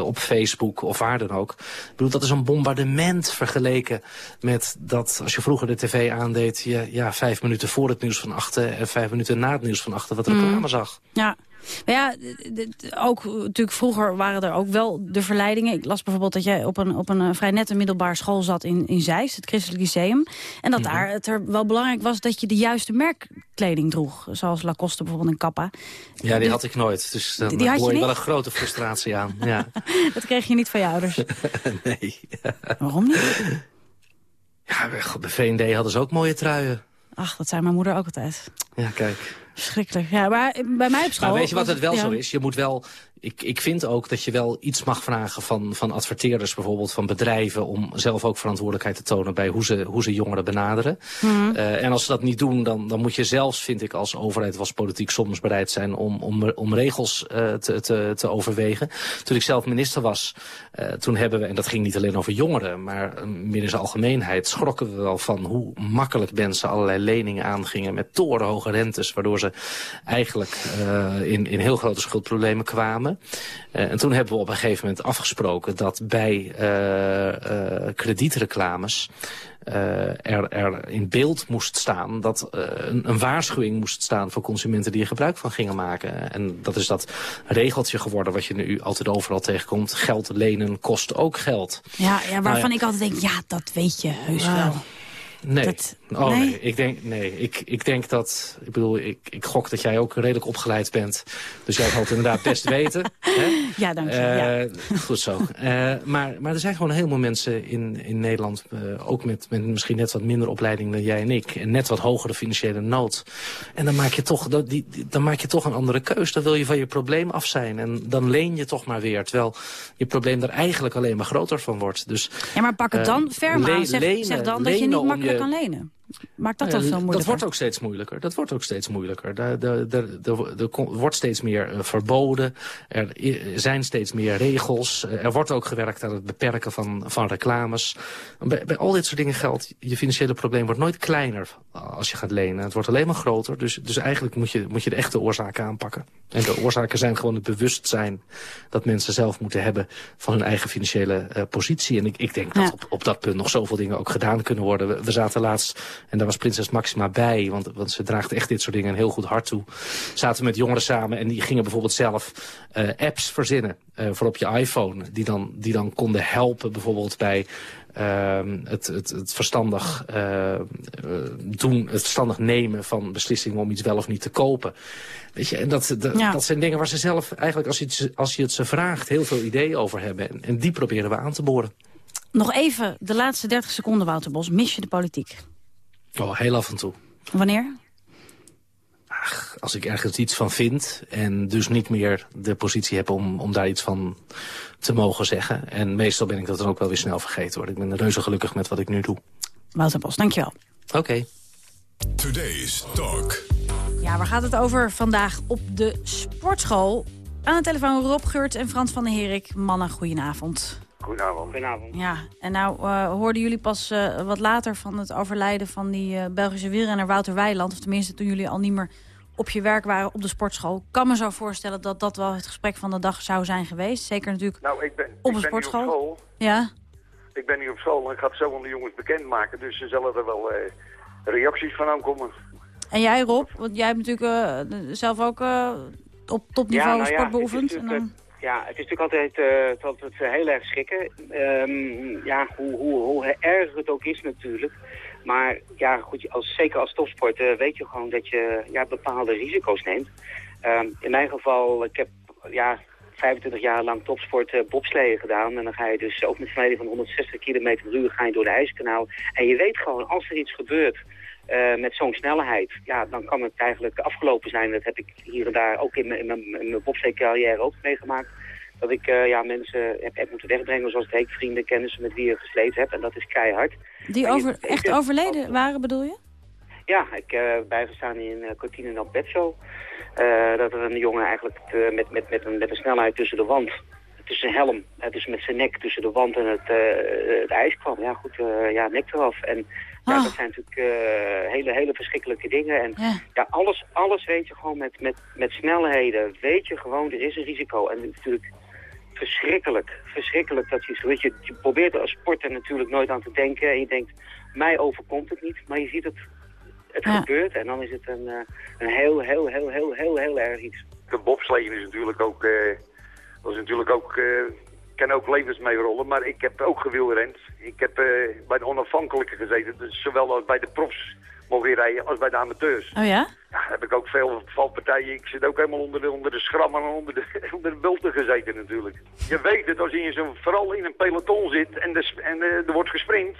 op Facebook of waar dan ook. Ik bedoel, dat is een bombardement vergeleken met dat als je vroeger de tv aandeed, je ja, vijf minuten voor het nieuws van achten en vijf minuten na het nieuws van achten wat reclame mm. zag. Ja, maar ja, ook natuurlijk vroeger waren er ook wel de verleidingen. Ik las bijvoorbeeld dat jij op een, op een vrij nette middelbare school zat in, in Zeist, het Christelijk Lyceum. En dat -hmm. daar het er wel belangrijk was dat je de juiste merkkleding droeg. Zoals Lacoste bijvoorbeeld en Kappa. Ja, die had ik nooit. Dus dan die hoor je, je wel een grote frustratie aan. Ja. dat kreeg je niet van je ouders? nee. Waarom niet? Ja, bij VND hadden ze ook mooie truien. Ach, dat zei mijn moeder ook altijd. Ja, kijk. Verschrikkelijk. Ja, maar bij mij op school... Maar weet je wat het wel ja. zo is? Je moet wel... Ik, ik vind ook dat je wel iets mag vragen van, van adverteerders, bijvoorbeeld van bedrijven, om zelf ook verantwoordelijkheid te tonen bij hoe ze, hoe ze jongeren benaderen. Mm -hmm. uh, en als ze dat niet doen, dan, dan moet je zelfs, vind ik, als overheid of als politiek soms bereid zijn om, om, om regels uh, te, te, te overwegen. Toen ik zelf minister was, uh, toen hebben we, en dat ging niet alleen over jongeren, maar meer in zijn algemeenheid, schrokken we wel van hoe makkelijk mensen allerlei leningen aangingen met torenhoge rentes, waardoor ze eigenlijk in, in heel grote schuldproblemen kwamen. Uh, en toen hebben we op een gegeven moment afgesproken dat bij uh, uh, kredietreclames er, er in beeld moest staan dat een, een waarschuwing moest staan voor consumenten die er gebruik van gingen maken. En dat is dat regeltje geworden wat je nu altijd overal tegenkomt. Geld lenen kost ook geld. Ja, ja waarvan nou, ik altijd denk, ja, dat weet je heus wow. wel. Nee. Dat, oh, nee? nee? Ik denk, nee. Ik, ik denk dat, ik bedoel, ik, ik gok dat jij ook redelijk opgeleid bent. Dus jij gaat het inderdaad best weten. Hè? Ja, dank je. Uh, ja. Goed zo. Uh, maar, maar er zijn gewoon heel veel mensen in, in Nederland, uh, ook met, met misschien net wat minder opleiding dan jij en ik. En net wat hogere financiële nood. En dan maak je toch, dan, die, dan maak je toch een andere keus. Dan wil je van je probleem af zijn. En dan leen je toch maar weer. Terwijl je probleem er eigenlijk alleen maar groter van wordt. Dus, ja, maar pak het dan ferm aan. Zeg, zeg dan dat je niet makkelijk je, kan lenen. Maakt dat nou ja, veel moeilijker? Dat wordt ook steeds moeilijker. Dat wordt ook steeds moeilijker. Er, er, er, er wordt steeds meer uh, verboden. Er zijn steeds meer regels. Er wordt ook gewerkt aan het beperken van, van reclames. Bij, bij al dit soort dingen geldt, je financiële probleem wordt nooit kleiner als je gaat lenen. Het wordt alleen maar groter. Dus, dus eigenlijk moet je, moet je de echte oorzaken aanpakken. En de oorzaken zijn gewoon het bewustzijn dat mensen zelf moeten hebben van hun eigen financiële uh, positie. En ik, ik denk ja. dat op, op dat punt nog zoveel dingen ook gedaan kunnen worden. We, we zaten laatst en daar was prinses Maxima bij, want, want ze draagt echt dit soort dingen een heel goed hart toe. Zaten we met jongeren samen en die gingen bijvoorbeeld zelf uh, apps verzinnen uh, voor op je iPhone. Die dan, die dan konden helpen bijvoorbeeld bij uh, het, het, het verstandig uh, doen, het verstandig nemen van beslissingen om iets wel of niet te kopen. Weet je, en dat, dat, ja. dat zijn dingen waar ze zelf eigenlijk, als je het, als je het ze vraagt, heel veel ideeën over hebben. En, en die proberen we aan te boren. Nog even de laatste 30 seconden, Wouter Bos. Mis je de politiek? Oh, heel af en toe. Wanneer? Ach, als ik ergens iets van vind en dus niet meer de positie heb om, om daar iets van te mogen zeggen. En meestal ben ik dat dan ook wel weer snel vergeten hoor. Ik ben reuze gelukkig met wat ik nu doe. Wouter Bos, dankjewel. Oké. Okay. Today's Talk. Ja, waar gaat het over vandaag op de sportschool? Aan de telefoon Rob Geurt en Frans van der Herik. Mannen, goedenavond. Goedenavond. Goedenavond. Ja, en nou uh, hoorden jullie pas uh, wat later van het overlijden van die uh, Belgische wielrenner Wouter Weiland. Of tenminste toen jullie al niet meer op je werk waren op de sportschool. Ik kan me zo voorstellen dat dat wel het gesprek van de dag zou zijn geweest. Zeker natuurlijk nou, ik ben, op ben sportschool. Nu op school. Ja. Ik ben nu op school en ik ga het zo aan de jongens bekendmaken. Dus ze zullen er wel reacties van aankomen. En jij Rob, want jij hebt natuurlijk zelf ook op topniveau ja, nou sport ja, beoefend. Ja, het is natuurlijk altijd, uh, altijd heel erg schrikken. Um, ja, hoe, hoe, hoe erg het ook is natuurlijk. Maar ja, goed, als, zeker als topsporter weet je gewoon dat je ja, bepaalde risico's neemt. Um, in mijn geval, ik heb ja, 25 jaar lang topsport uh, bobsleeën gedaan. En dan ga je dus ook met snelheid van 160 km per uur ga je door de ijskanaal. En je weet gewoon, als er iets gebeurt... Uh, met zo'n snelheid, ja, dan kan het eigenlijk afgelopen zijn. Dat heb ik hier en daar ook in mijn, bobslee-carrière ook meegemaakt. Dat ik uh, ja, mensen heb, heb moeten wegbrengen, zoals het heet, vrienden, kennissen met wie je gesleten hebt. En dat is keihard. Die over, je, echt je, overleden waren, bedoel je? Ja, ik heb uh, bijgestaan in uh, Cortina del Pezzo. Dat er een jongen eigenlijk met, met, met, een, met een snelheid tussen de wand, tussen zijn helm, dus met zijn nek tussen de wand en het, het ijs kwam. Ja goed, ja, nek eraf. En ja, Ah. dat zijn natuurlijk hele, hele verschrikkelijke dingen. En Ja. ja, alles, alles weet je gewoon met, met, met snelheden. Weet je gewoon, er is een risico. En het is natuurlijk verschrikkelijk, verschrikkelijk dat je gebeurt. Je, je probeert als sporter natuurlijk nooit aan te denken. En je denkt, mij overkomt het niet. Maar je ziet het, het Ja. gebeurt. En dan is het een, eh, een heel, heel, heel, heel, heel, heel erg iets. De bobsleeën is natuurlijk ook, eh, dat is natuurlijk ook, eh, kan ook levens mee rollen, maar ik heb ook gewielrend. Ik heb eh, bij de onafhankelijke gezeten, dus zowel als bij de profs mogen rijden als bij de amateurs. Oh ja? Ja, heb ik ook veel valpartijen. Ik zit ook helemaal onder de, onder de schram en onder de, onder de bulten gezeten natuurlijk. Je weet het, als je in vooral in een peloton zit en, de, en eh, er wordt gesprint.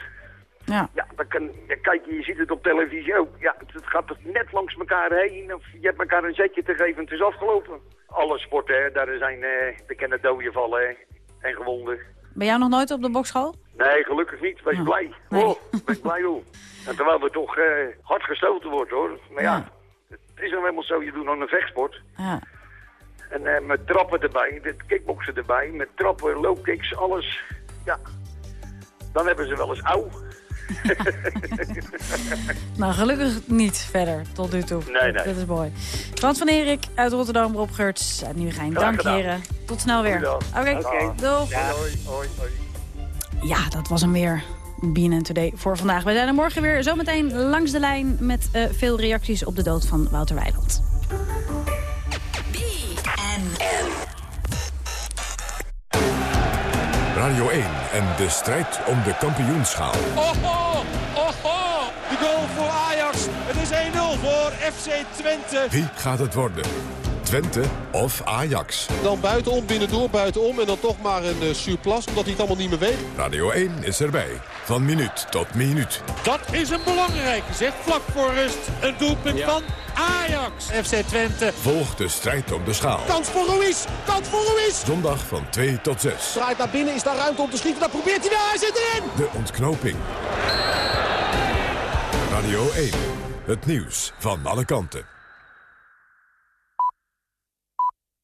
Ja. Ja, dan kan, ja, kijk, je ziet het op televisie ook. Ja, het, het gaat net langs elkaar heen. Of je hebt elkaar een zetje te geven en het is afgelopen. Alle sporten, hè, daar zijn eh bekende doden vallen hè, en gewonden. Ben jij nog nooit op de bokschool? Nee, gelukkig niet. Wees blij. Oh, wees blij hoor. En terwijl er toch eh, hard gestoten wordt hoor. Maar ja, het is nou helemaal zo. Je doet nog een vechtsport. Ja. En eh, met trappen erbij, dit kickboksen erbij, met trappen, low kicks, alles. Ja, dan hebben ze wel eens auw. Nou, gelukkig niet verder tot nu toe. Nee, nee. Dat is mooi. Frans van Erik uit Rotterdam, Rob Geurts uit Nieuwegein. Dank heren. Tot snel weer. Oké, Oké. doeg. Hoi, hoi, hoi. Ja, dat was hem weer. BNN Today voor vandaag. Wij zijn er morgen weer zometeen langs de lijn... met eh, veel reacties op de dood van Wouter Weiland. Radio 1 en de strijd om de kampioenschaal. Oh, oh, oh, oh. De goal voor Ajax. Het is 1-0 voor FC Twente. Wie gaat het worden? Twente of Ajax? Dan buitenom, binnendoor, buitenom. En dan toch maar een uh, surplus, omdat hij het allemaal niet meer weet. Radio 1 is erbij. Van minuut tot minuut. Dat is een belangrijke, zeg. Vlak voor rust. Een doelpunt van Ajax. FC Twente. Volg de strijd om de schaal. Kans voor Ruiz. Kans voor Ruiz. Zondag van 2 tot 6. Draait naar binnen. Is daar ruimte om te schieten? Dat probeert hij wel. Hij zit erin. De ontknoping. Radio 1. Het nieuws van alle kanten.